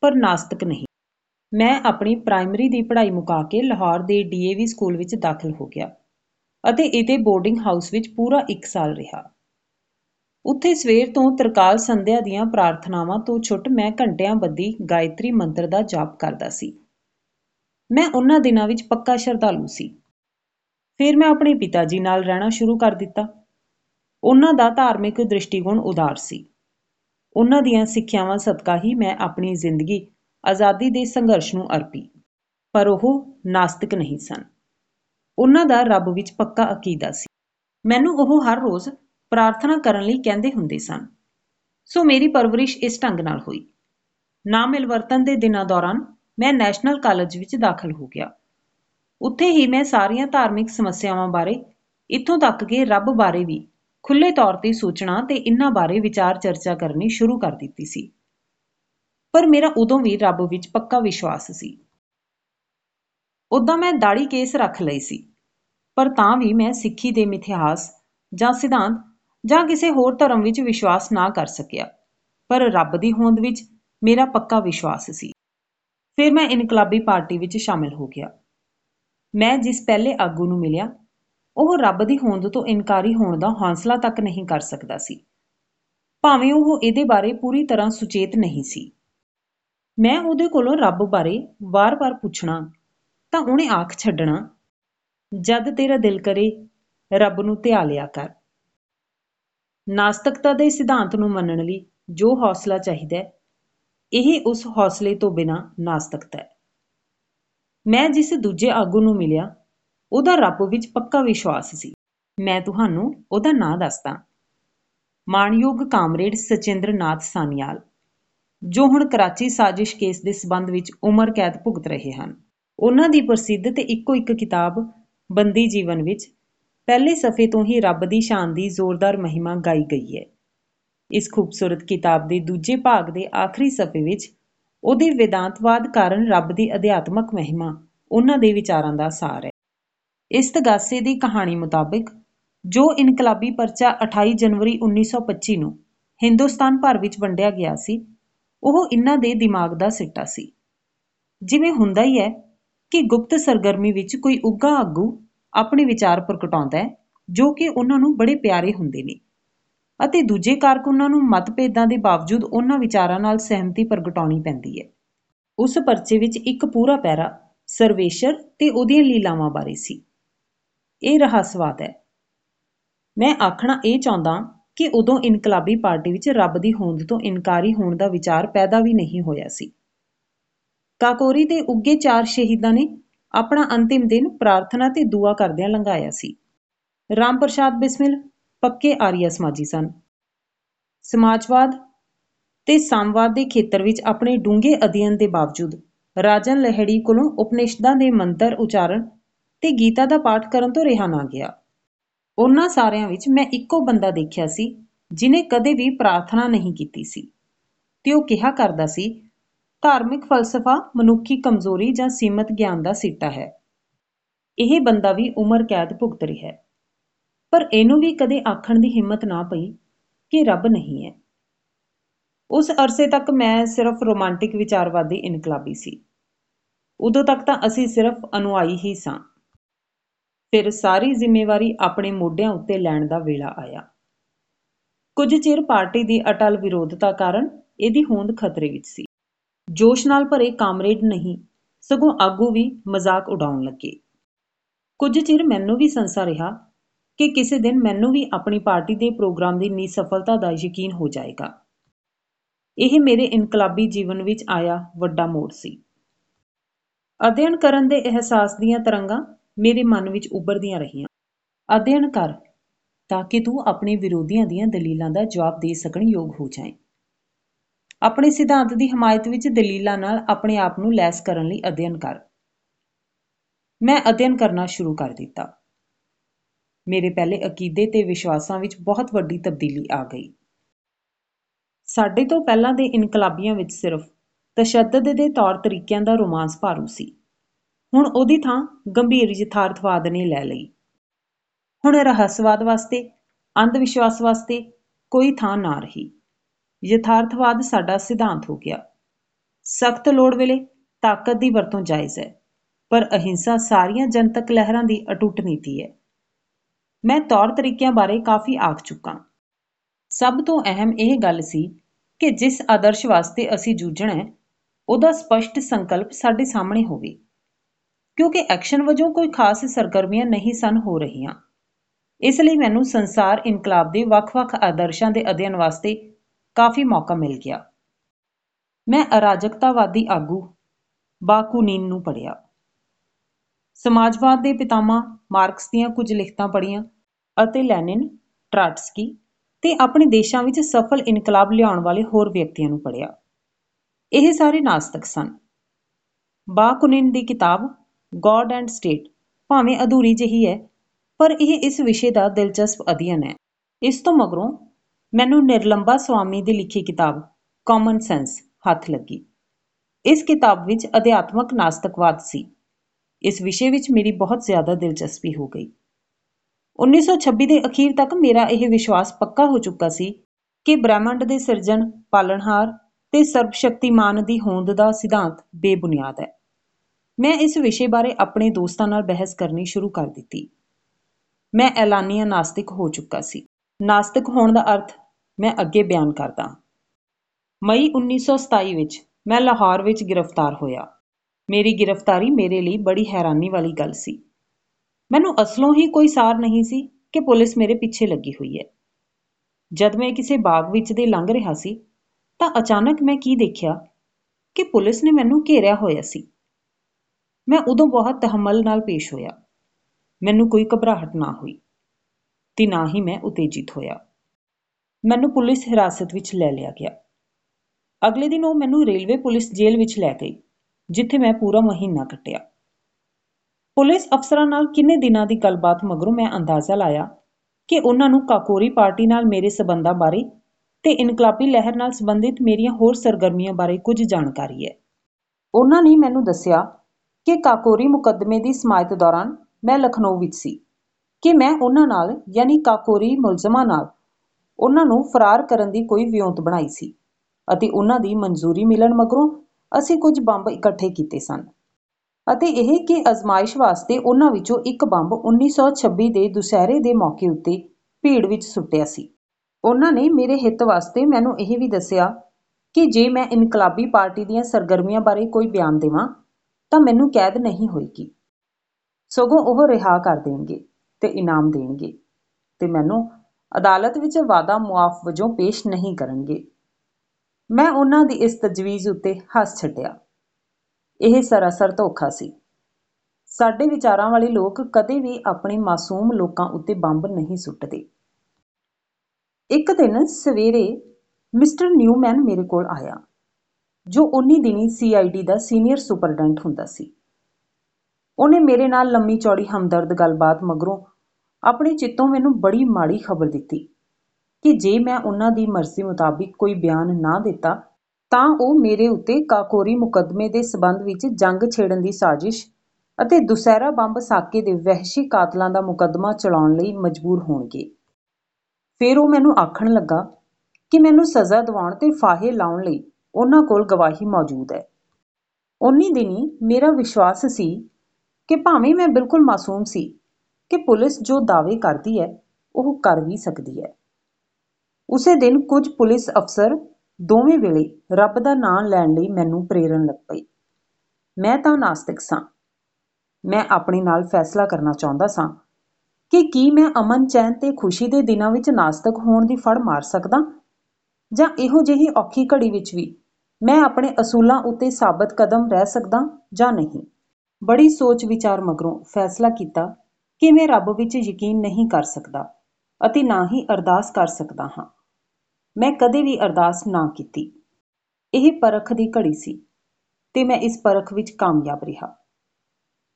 ਪਰ ਨਾਸਤਕ ਨਹੀਂ। ਮੈਂ ਆਪਣੀ ਪ੍ਰਾਇਮਰੀ ਦੀ ਪੜ੍ਹਾਈ ਮੁਕਾ ਕੇ ਲਾਹੌਰ ਦੇ ਡੀਏਵੀ ਸਕੂਲ ਵਿੱਚ ਦਾਖਲ ਹੋ ਗਿਆ ਅਤੇ ਇਹਦੇ ਬੋਰਡਿੰਗ ਹਾਊਸ ਵਿੱਚ ਪੂਰਾ 1 ਸਾਲ ਰਿਹਾ। ਉੱਥੇ ਸਵੇਰ ਤੋਂ ਤਰਕਾਲ ਸੰਧਿਆ ਦੀਆਂ ਪ੍ਰਾਰਥਨਾਵਾਂ ਤੋਂ ਛੁੱਟ ਮੈਂ ਘੰਟਿਆਂ ਬੱਧੀ ਗਾਇਤਰੀ ਮੰਤਰ ਦਾ ਜਾਪ ਕਰਦਾ ਸੀ। ਮੈਂ ਉਹਨਾਂ ਦਿਨਾਂ ਵਿੱਚ ਪੱਕਾ ਸ਼ਰਧਾਲੂ ਸੀ। ਫਿਰ ਮੈਂ ਆਪਣੇ ਪਿਤਾ ਜੀ ਨਾਲ ਰਹਿਣਾ ਸ਼ੁਰੂ ਕਰ ਦਿੱਤਾ। ਉਹਨਾਂ ਦਾ ਧਾਰਮਿਕ ਦ੍ਰਿਸ਼ਟੀਕੋਣ ਉਦਾਰ ਸੀ। ਉਹਨਾਂ ਦੀਆਂ ਸਿੱਖਿਆਵਾਂ ਸਦਕਾ ਹੀ ਮੈਂ ਆਪਣੀ ਜ਼ਿੰਦਗੀ ਆਜ਼ਾਦੀ ਦੇ ਸੰਘਰਸ਼ ਨੂੰ ਅਰਪੀ, ਪਰ ਉਹ ਨਾਸਤਿਕ ਨਹੀਂ ਸਨ। ਉਹਨਾਂ ਦਾ ਰੱਬ ਵਿੱਚ ਪੱਕਾ ਅਕੀਦਾ ਸੀ। ਮੈਨੂੰ ਉਹ ਹਰ ਰੋਜ਼ ਪ੍ਰਾਰਥਨਾ ਕਰਨ ਲਈ ਕਹਿੰਦੇ ਹੁੰਦੇ ਸਨ। ਸੋ ਮੇਰੀ ਪਰਵਰਿਸ਼ ਇਸ ਢੰਗ ਨਾਲ ਹੋਈ। ਨਾ ਮਿਲਵਰਤਨ ਦੇ ਦਿਨਾਂ ਦੌਰਾਨ ਮੈਂ ਨੈਸ਼ਨਲ ਕਾਲਜ ਵਿੱਚ ਦਾਖਲ ਹੋ ਗਿਆ। ਉੱਥੇ ਹੀ ਮੈਂ ਸਾਰੀਆਂ ਧਾਰਮਿਕ ਸਮੱਸਿਆਵਾਂ ਬਾਰੇ, ਇੱਥੋਂ ਤੱਕ ਕਿ ਰੱਬ ਬਾਰੇ ਵੀ ਖੁੱਲੇ ਤੌਰ ਤੇ ਸੋਚਣਾ ਤੇ ਇਹਨਾਂ ਬਾਰੇ ਵਿਚਾਰ ਚਰਚਾ ਕਰਨੀ ਸ਼ੁਰੂ ਕਰ ਦਿੱਤੀ ਸੀ। ਪਰ ਮੇਰਾ ਉਦੋਂ ਵੀ ਰੱਬ ਵਿੱਚ ਪੱਕਾ ਵਿਸ਼ਵਾਸ ਸੀ। ਉਦੋਂ ਮੈਂ ਦਾੜੀ ਕੇਸ ਰੱਖ ਲਈ ਸੀ, ਪਰ ਤਾਂ ਵੀ ਮੈਂ ਸਿੱਖੀ ਦੇ ਮਿਥਿਹਾਸ ਜਾਂ ਸਿਧਾਂਤ ਜਾਂ ਕਿਸੇ ਹੋਰ ਧਰਮ ਵਿੱਚ ਵਿਸ਼ਵਾਸ ਨਾ ਕਰ ਸਕਿਆ। ਪਰ ਰੱਬ ਦੀ ਹੋਂਦ ਵਿੱਚ ਮੇਰਾ ਪੱਕਾ ਵਿਸ਼ਵਾਸ ਸੀ। ਫਿਰ ਮੈਂ ਇਨਕਲਾਬੀ ਪਾਰਟੀ ਵਿੱਚ ਸ਼ਾਮਿਲ ਹੋ ਗਿਆ। ਮੈਂ ਜਿਸ ਪਹਿਲੇ ਆਗੂ ਨੂੰ ਮਿਲਿਆ, ਉਹ ਰੱਬ ਦੀ ਹੋਂਦ ਤੋਂ ਇਨਕਾਰੀ ਹੋਣ ਦਾ ਹੌਸਲਾ ਤੱਕ ਨਹੀਂ ਕਰ ਸਕਦਾ ਸੀ। ਭਾਵੇਂ ਉਹ ਇਹਦੇ ਬਾਰੇ ਪੂਰੀ ਤਰ੍ਹਾਂ ਸੁਚੇਤ ਨਹੀਂ ਸੀ। ਮੈਂ ਉਹਦੇ ਕੋਲੋਂ ਰੱਬ ਬਾਰੇ ਵਾਰ-ਵਾਰ ਪੁੱਛਣਾ, ਤਾਂ ਉਹਨੇ ਆਖ ਛੱਡਣਾ, ਜਦ ਤੇਰਾ ਦਿਲ ਕਰੇ, ਰੱਬ ਨੂੰ ਧਿਆ ਲਿਆ ਕਰ। ਨਾਸਤਿਕਤਾ ਦੇ ਸਿਧਾਂਤ ਨੂੰ ਮੰਨਣ ਲਈ ਜੋ ਹੌਸਲਾ ਚਾਹੀਦਾ ਹੈ ਇਹ ਉਸ ਹੌਸਲੇ ਤੋਂ ਬਿਨਾਂ ਨਾਸਤਕਤਾ ਹੈ। ਮੈਂ ਜਿਸ ਦੂਜੇ ਆਗੂ ਨੂੰ ਮਿਲਿਆ, ਉਹਦਾ ਰੱਬ ਵਿੱਚ ਪੱਕਾ ਵਿਸ਼ਵਾਸ ਸੀ। ਮੈਂ ਤੁਹਾਨੂੰ ਉਹਦਾ ਨਾਂ ਦੱਸਦਾ। ਮਾਣਯੋਗ ਕਾਮਰੇਡ ਸਚਿੰਦਰ ਨਾਥ ਸਾਨੀਆਲ, ਜੋ ਹੁਣ ਕਰਾਚੀ ਸਾਜ਼ਿਸ਼ ਕੇਸ ਦੇ ਸਬੰਧ ਵਿੱਚ ਉਮਰ ਕੈਦ ਭੁਗਤ ਰਹੇ ਹਨ। ਉਹਨਾਂ ਦੀ ਪ੍ਰਸਿੱਧ ਤੇ ਇੱਕੋ ਇੱਕ ਕਿਤਾਬ, ਬੰਦੀ ਜੀਵਨ ਵਿੱਚ, ਪਹਿਲੇ ਸਫ਼ੇ ਤੋਂ ਹੀ ਰੱਬ ਦੀ ਸ਼ਾਨ ਦੀ ਜ਼ੋਰਦਾਰ ਮਹਿਮਾ ਗਾਈ ਗਈ ਹੈ। ਇਸ ਖੂਬਸੂਰਤ ਕਿਤਾਬ ਦੇ ਦੂਜੇ ਭਾਗ ਦੇ ਆਖਰੀ ਸਫ਼ੇ ਵਿੱਚ, ਉਹਦੇ ਵੇਦਾਂਤਵਾਦ ਕਾਰਨ ਰੱਬ ਦੀ ਅਧਿਆਤਮਕ ਮਹਿਮਾ, ਉਹਨਾਂ ਦੇ ਵਿਚਾਰਾਂ ਦਾ ਸਾਰ ਹੈ। ਇਸ ਤਗਾਸੇ ਦੀ ਕਹਾਣੀ ਮੁਤਾਬਕ, ਜੋ ਇਨਕਲਾਬੀ ਪਰਚਾ 28 ਜਨਵਰੀ 1925 ਨੂੰ ਹਿੰਦੁਸਤਾਨ ਭਰ ਵਿੱਚ ਵੰਡਿਆ ਗਿਆ ਸੀ, ਉਹ ਇਹਨਾਂ ਦੇ ਦਿਮਾਗ ਦਾ ਸਿੱਟਾ ਸੀ। ਜਿਵੇਂ ਹੁੰਦਾ ਹੀ ਹੈ ਕਿ ਗੁਪਤ ਸਰਗਰਮੀ ਵਿੱਚ ਕੋਈ ਉੱਘਾ ਆਗੂ ਆਪਣੇ ਵਿਚਾਰ ਪ੍ਰਗਟਾਉਂਦਾ ਹੈ, ਜੋ ਕਿ ਉਹਨਾਂ ਨੂੰ ਬੜੇ ਪਿਆਰੇ ਹੁੰਦੇ ਨੇ। ਅਤੇ ਦੂਜੇ ਕਾਰਕੁਨਾਂ ਨੂੰ ਮਤਭੇਦਾਂ ਦੇ ਬਾਵਜੂਦ ਉਹਨਾਂ ਵਿਚਾਰਾਂ ਨਾਲ ਸਹਿਮਤੀ ਪ੍ਰਗਟਾਉਣੀ ਪੈਂਦੀ ਹੈ। ਉਸ ਪਰਚੇ ਵਿੱਚ ਇੱਕ ਪੂਰਾ ਪੈਰਾ, ਸਰਵੇਸ਼ਰ ਤੇ ਉਹਦੀਆਂ ਲੀਲਾਵਾਂ ਬਾਰੇ ਸੀ। ਇਹ ਰਹੱਸਵਾਦ ਹੈ। ਮੈਂ ਆਖਣਾ ਇਹ ਚਾਹੁੰਦਾ ਕਿ ਉਦੋਂ ਇਨਕਲਾਬੀ ਪਾਰਟੀ ਵਿੱਚ ਰੱਬ ਦੀ ਹੋਂਦ ਤੋਂ ਇਨਕਾਰੀ ਹੋਣ ਦਾ ਵਿਚਾਰ ਪੈਦਾ ਵੀ ਨਹੀਂ ਹੋਇਆ ਸੀ। ਕਾਕੋਰੀ ਦੇ ਉੱਘੇ ਚਾਰ ਸ਼ਹੀਦਾਂ ਨੇ ਆਪਣਾ ਅੰਤਿਮ ਦਿਨ ਪ੍ਰਾਰਥਨਾ ਤੇ ਦੁਆ ਕਰਦਿਆਂ ਲੰਘਾਇਆ ਸੀ। ਰਾਮ ਪ੍ਰਸਾਦ ਬਿਸਮਿਲ ਪੱਕੇ ਆਰੀਆ ਸਮਾਜੀ ਸਨ। ਸਮਾਜਵਾਦ ਤੇ ਸਾਮਵਾਦ ਦੇ ਖੇਤਰ ਵਿੱਚ ਆਪਣੇ ਡੂੰਘੇ ਅਧਿਐਨ ਦੇ ਬਾਵਜੂਦ ਰਾਜਨ ਲਹਿੜੀ ਕੋਲੋਂ ਉਪਨਿਸ਼ਦਾਂ ਦੇ ਮੰਤਰ ਉਚਾਰਨ ਤੇ ਗੀਤਾ ਦਾ ਪਾਠ ਕਰਨ ਤੋਂ ਰਿਹਾ ਨਾ ਗਿਆ। ਉਹਨਾਂ ਸਾਰਿਆਂ ਵਿੱਚ ਮੈਂ ਇੱਕੋ ਬੰਦਾ ਦੇਖਿਆ ਸੀ, ਜਿਨੇ ਕਦੇ ਵੀ ਪ੍ਰਾਰਥਨਾ ਨਹੀਂ ਕੀਤੀ ਸੀ। ਤੇ ਉਹ ਕਿਹਾ ਕਰਦਾ ਸੀ, ਧਾਰਮਿਕ ਫਲਸਫਾ ਮਨੁੱਖੀ ਕਮਜ਼ੋਰੀ ਜਾਂ ਸੀਮਤ ਗਿਆਨ ਦਾ ਸਿੱਟਾ ਹੈ। ਇਹ ਬੰਦਾ ਵੀ ਉਮਰ ਕੈਦ ਭੁਗਤ ਰਿਹਾ ਹੈ। ਪਰ ਇਹਨੂੰ ਵੀ ਕਦੇ ਆਖਣ ਦੀ ਹਿੰਮਤ ਨਾ ਪਈ ਕਿ ਰੱਬ ਨਹੀਂ ਹੈ। ਉਸ ਅਰਸੇ ਤੱਕ ਮੈਂ ਸਿਰਫ ਰੋਮਾਂਟਿਕ ਵਿਚਾਰਵਾਦੀ ਇਨਕਲਾਬੀ ਸੀ। ਉਦੋਂ ਤੱਕ ਤਾਂ ਅਸੀਂ ਸਿਰਫ ਅਨੁਆਈ ਹੀ ਸਾਂ। ਫਿਰ ਸਾਰੀ ਜ਼ਿੰਮੇਵਾਰੀ ਆਪਣੇ ਮੋਢਿਆਂ ਉੱਤੇ ਲੈਣ ਦਾ ਵੇਲਾ ਆਇਆ। ਕੁਝ ਚਿਰ ਪਾਰਟੀ ਦੀ ਅਟਲ ਵਿਰੋਧਤਾ ਕਾਰਨ ਇਹਦੀ ਹੋਂਦ ਖਤਰੇ ਵਿੱਚ ਸੀ। ਜੋਸ਼ ਨਾਲ ਭਰੇ ਕਾਮਰੇਡ ਨਹੀਂ, ਸਗੋਂ ਆਗੂ ਵੀ ਮਜ਼ਾਕ ਉਡਾਉਣ ਲੱਗੇ। ਕੁਝ ਚਿਰ ਮੈਨੂੰ ਵੀ ਸੰਸਾ ਰਿਹਾ ਕਿ ਕਿਸੇ ਦਿਨ ਮੈਨੂੰ ਵੀ ਆਪਣੀ ਪਾਰਟੀ ਦੇ ਪ੍ਰੋਗਰਾਮ ਦੀ ਨਿਸਫਲਤਾ ਦਾ ਯਕੀਨ ਹੋ ਜਾਏਗਾ। ਇਹ ਮੇਰੇ ਇਨਕਲਾਬੀ ਜੀਵਨ ਵਿੱਚ ਆਇਆ ਵੱਡਾ ਮੋੜ ਸੀ। ਅਧਿਐਨ ਕਰਨ ਦੇ ਅਹਿਸਾਸ ਦੀਆਂ ਤਰੰਗਾਂ ਮੇਰੇ ਮਨ ਵਿੱਚ ਉੱਭਰਦੀਆਂ ਰਹੀਆਂ। ਅਧਿਐਨ ਕਰ ਤਾਂ ਕਿ ਤੂੰ ਆਪਣੇ ਵਿਰੋਧੀਆਂ ਦੀਆਂ ਦਲੀਲਾਂ ਦਾ ਜਵਾਬ ਦੇ ਸਕਣ ਯੋਗ ਹੋ ਜਾਏ। ਆਪਣੇ ਸਿਧਾਂਤ ਦੀ ਹਮਾਇਤ ਵਿੱਚ ਦਲੀਲਾਂ ਨਾਲ ਆਪਣੇ ਆਪ ਨੂੰ ਲੈਸ ਕਰਨ ਲਈ ਅਧਿਐਨ ਕਰ। ਮੈਂ ਅਧਿਐਨ ਕਰਨਾ ਸ਼ੁਰੂ ਕਰ ਦਿੱਤਾ। ਮੇਰੇ ਪਹਿਲੇ ਅਕੀਦੇ ਤੇ ਵਿਸ਼ਵਾਸਾਂ ਵਿੱਚ ਬਹੁਤ ਵੱਡੀ ਤਬਦੀਲੀ ਆ ਗਈ। ਸਾਡੇ ਤੋਂ ਪਹਿਲਾਂ ਦੇ ਇਨਕਲਾਬੀਆਂ ਵਿੱਚ ਸਿਰਫ ਤਸ਼ੱਦਦ ਦੇ ਤੌਰ ਤਰੀਕਿਆਂ ਦਾ ਰੋਮਾਂਸ ਭਾਰੂ ਸੀ। ਹੁਣ ਉਹਦੀ ਥਾਂ ਗੰਭੀਰ ਯਥਾਰਥਵਾਦ ਨੇ ਲੈ ਲਈ। ਹੁਣ ਰਹੱਸਵਾਦ ਵਾਸਤੇ ਅੰਧ ਵਿਸ਼ਵਾਸ ਵਾਸਤੇ ਕੋਈ ਥਾਂ ਨਾ ਰਹੀ। ਯਥਾਰਥਵਾਦ ਸਾਡਾ ਸਿਧਾਂਤ ਹੋ ਗਿਆ। ਸਖਤ ਲੋੜ ਵੇਲੇ ਤਾਕਤ ਦੀ ਵਰਤੋਂ ਜਾਇਜ਼ ਹੈ, ਪਰ ਅਹਿੰਸਾ ਸਾਰੀਆਂ ਜਨਤਕ ਲਹਿਰਾਂ ਦੀ ਅਟੁੱਟ ਨੀਤੀ ਹੈ। ਮੈਂ ਤੌਰ ਤਰੀਕਿਆਂ ਬਾਰੇ ਕਾਫੀ ਆਖ ਚੁੱਕਾ। ਸਭ ਤੋਂ ਅਹਿਮ ਇਹ ਗੱਲ ਸੀ ਕਿ ਜਿਸ ਆਦਰਸ਼ ਵਾਸਤੇ ਅਸੀਂ ਜੂਝਣਾ ਹੈ, ਉਹਦਾ ਸਪਸ਼ਟ ਸੰਕਲਪ ਸਾਡੇ ਸਾਹਮਣੇ ਹੋਵੇ। ਕਿਉਂਕਿ ਐਕਸ਼ਨ ਵਜੋਂ ਕੋਈ ਖਾਸ ਸਰਗਰਮੀਆਂ ਨਹੀਂ ਸਨ ਹੋ ਰਹੀਆਂ। ਇਸ ਲਈ ਮੈਨੂੰ ਸੰਸਾਰ ਇਨਕਲਾਬ ਦੇ ਵੱਖ-ਵੱਖ ਆਦਰਸ਼ਾਂ ਦੇ ਅਧਿਐਨ ਵਾਸਤੇ ਕਾਫੀ ਮੌਕਾ ਮਿਲ ਗਿਆ। ਮੈਂ ਅਰਾਜਕਤਾਵਾਦੀ ਆਗੂ ਬਾਕੂਨੀਨ ਨੂੰ ਪੜ੍ਹਿਆ। ਸਮਾਜਵਾਦ ਦੇ ਪਿਤਾਮਾ ਮਾਰਕਸ ਦੀਆਂ ਕੁਝ ਲਿਖਤਾਂ ਪੜ੍ਹੀਆਂ। ਅਤੇ ਲੈਨਿਨ, ਟਰਾਟਸਕੀ ਤੇ ਆਪਣੇ ਦੇਸ਼ਾਂ ਵਿੱਚ ਸਫਲ ਇਨਕਲਾਬ ਲਿਆਉਣ ਵਾਲੇ ਹੋਰ ਵਿਅਕਤੀਆਂ ਨੂੰ ਪੜ੍ਹਿਆ। ਇਹ ਸਾਰੇ ਨਾਸਤਕ ਸਨ। ਬਾਕੁਨਿਨ ਦੀ ਕਿਤਾਬ ਗੋਡ ਐਂਡ ਸਟੇਟ ਭਾਵੇਂ ਅਧੂਰੀ ਜਿਹੀ ਹੈ, ਪਰ ਇਹ ਇਸ ਵਿਸ਼ੇ ਦਾ ਦਿਲਚਸਪ ਅਧਿਐਨ ਹੈ। ਇਸ ਤੋਂ ਮਗਰੋਂ ਮੈਨੂੰ ਨਿਰਲੰਬਾ ਸਵਾਮੀ ਦੀ ਲਿਖੀ ਕਿਤਾਬ ਕਾਮਨ ਸੈਂਸ ਹੱਥ ਲੱਗੀ। ਇਸ ਕਿਤਾਬ ਵਿੱਚ ਅਧਿਆਤਮਕ ਨਾਸਤਕਵਾਦ ਸੀ। ਇਸ ਵਿਸ਼ੇ ਵਿੱਚ ਮੇਰੀ ਬਹੁਤ ਜ਼ਿਆਦਾ ਦਿਲਚਸਪੀ ਹੋ ਗਈ। 1926 ਦੇ ਅਖੀਰ ਤੱਕ ਮੇਰਾ ਇਹ ਵਿਸ਼ਵਾਸ ਪੱਕਾ ਹੋ ਚੁੱਕਾ ਸੀ ਕਿ ਬ੍ਰਹਿਮੰਡ ਦੇ ਸਿਰਜਣ, ਪਾਲਣਹਾਰ ਤੇ ਸਰਬਸ਼ਕਤੀਮਾਨ ਦੀ ਹੋਂਦ ਦਾ ਸਿਧਾਂਤ ਬੇਬੁਨਿਆਦ ਹੈ। ਮੈਂ ਇਸ ਵਿਸ਼ੇ ਬਾਰੇ ਆਪਣੇ ਦੋਸਤਾਂ ਨਾਲ ਬਹਿਸ ਕਰਨੀ ਸ਼ੁਰੂ ਕਰ ਦਿੱਤੀ। ਮੈਂ ਐਲਾਨੀਆ ਨਾਸਤਿਕ ਹੋ ਚੁੱਕਾ ਸੀ। ਨਾਸਤਿਕ ਹੋਣ ਦਾ ਅਰਥ ਮੈਂ ਅੱਗੇ ਬਿਆਨ ਕਰਦਾ। ਮਈ 1927 ਵਿੱਚ ਮੈਂ ਲਾਹੌਰ ਵਿੱਚ ਗ੍ਰਿਫਤਾਰ ਹੋਇਆ। ਮੇਰੀ ਗ੍ਰਿਫਤਾਰੀ ਮੇਰੇ ਲਈ ਬੜੀ ਹੈਰਾਨੀ ਵਾਲੀ ਗੱਲ ਸੀ। ਮੈਨੂੰ ਅਸਲੋਂ ਹੀ ਕੋਈ ਸਾਰ ਨਹੀਂ ਸੀ ਕਿ ਪੁਲਿਸ ਮੇਰੇ ਪਿੱਛੇ ਲੱਗੀ ਹੋਈ ਹੈ। ਜਦ ਮੈਂ ਕਿਸੇ ਬਾਗ ਵਿੱਚ ਦੇ ਲੰਘ ਰਿਹਾ ਸੀ, ਤਾਂ ਅਚਾਨਕ ਮੈਂ ਕੀ ਦੇਖਿਆ ਕਿ ਪੁਲਿਸ ਨੇ ਮੈਨੂੰ ਘੇਰਿਆ ਹੋਇਆ ਸੀ। ਮੈਂ ਉਦੋਂ ਬਹੁਤ ਤਹਮਲ ਨਾਲ ਪੇਸ਼ ਹੋਇਆ। ਮੈਨੂੰ ਕੋਈ ਘਬਰਾਹਟ ਨਾ ਹੋਈ ਤੇ ਨਾ ਹੀ ਮੈਂ ਉਤੇਜਿਤ ਹੋਇਆ। ਮੈਨੂੰ ਪੁਲਿਸ ਹਿਰਾਸਤ ਵਿੱਚ ਲੈ ਲਿਆ ਗਿਆ। ਅਗਲੇ ਦਿਨ ਉਹ ਮੈਨੂੰ ਰੇਲਵੇ ਪੁਲਿਸ ਜੇਲ੍ਹ ਵਿੱਚ ਲੈ ਗਈ, ਜਿੱਥੇ ਮੈਂ ਪੂਰਾ ਮਹੀਨਾ ਕੱਟਿਆ। ਪੁਲਿਸ ਅਫਸਰਾਂ ਨਾਲ ਕਿੰਨੇ ਦਿਨਾਂ ਦੀ ਗੱਲਬਾਤ ਮਗਰੋਂ ਮੈਂ ਅੰਦਾਜ਼ਾ ਲਾਇਆ ਕਿ ਉਹਨਾਂ ਨੂੰ ਕਾਕੋਰੀ ਪਾਰਟੀ ਨਾਲ ਮੇਰੇ ਸਬੰਧਾਂ ਬਾਰੇ ਤੇ ਇਨਕਲਾਬੀ ਲਹਿਰ ਨਾਲ ਸੰਬੰਧਿਤ ਮੇਰੀਆਂ ਹੋਰ ਸਰਗਰਮੀਆਂ ਬਾਰੇ ਕੁਝ ਜਾਣਕਾਰੀ ਹੈ। ਉਹਨਾਂ ਨੇ ਮੈਨੂੰ ਦੱਸਿਆ ਕਿ ਕਾਕੋਰੀ ਮੁਕੱਦਮੇ ਦੀ ਸਮਾਇਤ ਦੌਰਾਨ ਮੈਂ ਲਖਨਊ ਵਿੱਚ ਸੀ ਕਿ ਮੈਂ ਉਹਨਾਂ ਨਾਲ, ਯਾਨੀ ਕਾਕੋਰੀ ਮੁਲਜ਼ਮਾਂ ਨਾਲ, ਉਹਨਾਂ ਨੂੰ ਫਰਾਰ ਕਰਨ ਦੀ ਕੋਈ ਵਿਉਂਤ ਬਣਾਈ ਸੀ ਅਤੇ ਉਹਨਾਂ ਦੀ ਮਨਜ਼ੂਰੀ ਮਿਲਣ ਮਗਰੋਂ ਅਸੀਂ ਕੁਝ ਬੰਬ ਇਕੱਠੇ ਕੀਤੇ ਸਨ। ਅਤੇ ਇਹ ਕਿ ਅਜ਼ਮਾਇਸ਼ ਵਾਸਤੇ ਉਹਨਾਂ ਵਿੱਚੋਂ ਇੱਕ ਬੰਬ 1926 ਦੇ ਦੁਸਹਿਰੇ ਦੇ ਮੌਕੇ ਉੱਤੇ ਭੀੜ ਵਿੱਚ ਸੁੱਟਿਆ ਸੀ। ਉਹਨਾਂ ਨੇ ਮੇਰੇ ਹਿੱਤ ਵਾਸਤੇ ਮੈਨੂੰ ਇਹ ਵੀ ਦੱਸਿਆ ਕਿ ਜੇ ਮੈਂ ਇਨਕਲਾਬੀ ਪਾਰਟੀ ਦੀਆਂ ਸਰਗਰਮੀਆਂ ਬਾਰੇ ਕੋਈ ਬਿਆਨ ਦੇਵਾਂ, ਤਾਂ ਮੈਨੂੰ ਕੈਦ ਨਹੀਂ ਹੋਏਗੀ। ਸਗੋਂ ਉਹ ਰਿਹਾਅ ਕਰ ਦੇਣਗੇ ਤੇ ਇਨਾਮ ਦੇਣਗੇ ਤੇ ਮੈਨੂੰ ਅਦਾਲਤ ਵਿੱਚ ਵਾਅਦਾ ਮੁਆਫ ਵਜੋਂ ਪੇਸ਼ ਨਹੀਂ ਕਰਨਗੇ। ਮੈਂ ਉਹਨਾਂ ਦੀ ਇਸ ਤਜਵੀਜ਼ ਉੱਤੇ ਹੱਸ ਛੱਡਿਆ। ਇਹ ਸਰਾਸਰ ਧੋਖਾ ਸੀ। ਸਾਡੇ ਵਿਚਾਰਾਂ ਵਾਲੇ ਲੋਕ ਕਦੇ ਵੀ ਆਪਣੇ ਮਾਸੂਮ ਲੋਕਾਂ ਉੱਤੇ ਬੰਬ ਨਹੀਂ ਸੁੱਟਦੇ। ਇੱਕ ਦਿਨ ਸਵੇਰੇ ਮਿਸਟਰ ਨਿਊਮੈਨ ਮੇਰੇ ਕੋਲ ਆਇਆ, ਜੋ ਉਨੀ ਦਿਨੀ ਸੀਆਈਡੀ ਦਾ ਸੀਨੀਅਰ ਸੁਪਰਡੈਂਟ ਹੁੰਦਾ ਸੀ। ਉਹਨੇ ਮੇਰੇ ਨਾਲ ਲੰਮੀ ਚੌੜੀ ਹਮਦਰਦ ਗੱਲਬਾਤ ਮਗਰੋਂ ਆਪਣੇ ਚਿੱਤੋਂ ਮੈਨੂੰ ਬੜੀ ਮਾੜੀ ਖਬਰ ਦਿੱਤੀ ਕਿ ਜੇ ਮੈਂ ਉਹਨਾਂ ਦੀ ਮਰਜ਼ੀ ਮੁਤਾਬਿਕ ਕੋਈ ਬਿਆਨ ਨਾ ਦਿੱਤਾ ਤਾਂ ਉਹ ਮੇਰੇ ਉੱਤੇ ਕਾਕੋਰੀ ਮੁਕੱਦਮੇ ਦੇ ਸਬੰਧ ਵਿੱਚ ਜੰਗ ਛੇੜਨ ਦੀ ਸਾਜ਼ਿਸ਼ ਅਤੇ ਦੁਸਹਿਰਾ ਬੰਬ ਸਾਕੇ ਦੇ ਵਹਿਸ਼ੀ ਕਾਤਲਾਂ ਦਾ ਮੁਕੱਦਮਾ ਚਲਾਉਣ ਲਈ ਮਜਬੂਰ ਹੋਣਗੇ। ਫਿਰ ਉਹ ਮੈਨੂੰ ਆਖਣ ਲੱਗਾ ਕਿ ਮੈਨੂੰ ਸਜ਼ਾ ਦਿਵਾਉਣ ਤੇ ਫਾਹੇ ਲਾਉਣ ਲਈ ਉਹਨਾਂ ਕੋਲ ਗਵਾਹੀ ਮੌਜੂਦ ਹੈ। ਉਨੀ ਦਿਨੀ ਮੇਰਾ ਵਿਸ਼ਵਾਸ ਸੀ ਕਿ ਭਾਵੇਂ ਮੈਂ ਬਿਲਕੁਲ ਮਾਸੂਮ ਸੀ ਕਿ ਪੁਲਿਸ ਜੋ ਦਾਅਵੇ ਕਰਦੀ ਹੈ, ਉਹ ਕਰ ਵੀ ਸਕਦੀ ਹੈ। ਉਸੇ ਦਿਨ ਕੁਝ ਪੁਲਿਸ ਅਫਸਰ ਦੋਵੇਂ ਵੇਲੇ ਰੱਬ ਦਾ ਨਾਂ ਲੈਣ ਲਈ ਮੈਨੂੰ ਪ੍ਰੇਰਨ ਲੱਗ ਪਈ। ਮੈਂ ਤਾਂ ਨਾਸਤਿਕ ਸਾਂ। ਮੈਂ ਆਪਣੇ ਨਾਲ ਫੈਸਲਾ ਕਰਨਾ ਚਾਹੁੰਦਾ ਸਾਂ ਕਿ ਕੀ ਮੈਂ ਅਮਨ ਚੈਨ ਤੇ ਖੁਸ਼ੀ ਦੇ ਦਿਨਾਂ ਵਿੱਚ ਨਾਸਤਿਕ ਹੋਣ ਦੀ ਫੜ ਮਾਰ ਸਕਦਾ ਜਾਂ ਇਹੋ ਜਿਹੀ ਔਖੀ ਘੜੀ ਵਿੱਚ ਵੀ ਮੈਂ ਆਪਣੇ ਅਸੂਲਾਂ ਉੱਤੇ ਸਾਬਤ ਕਦਮ ਰਹਿ ਸਕਦਾ ਜਾਂ ਨਹੀਂ? ਬੜੀ ਸੋਚ ਵਿਚਾਰ ਮਗਰੋਂ ਫੈਸਲਾ ਕੀਤਾ ਕਿ ਮੈਂ ਰੱਬ ਵਿੱਚ ਯਕੀਨ ਨਹੀਂ ਕਰ ਸਕਦਾ ਅਤੇ ਨਾ ਹੀ ਅਰਦਾਸ ਕਰ ਸਕਦਾ ਹਾਂ। ਮੈਂ ਕਦੇ ਵੀ ਅਰਦਾਸ ਨਾ ਕੀਤੀ। ਇਹ ਪਰਖ ਦੀ ਘੜੀ ਸੀ ਤੇ ਮੈਂ ਇਸ ਪਰਖ ਵਿੱਚ ਕਾਮਯਾਬ ਰਿਹਾ।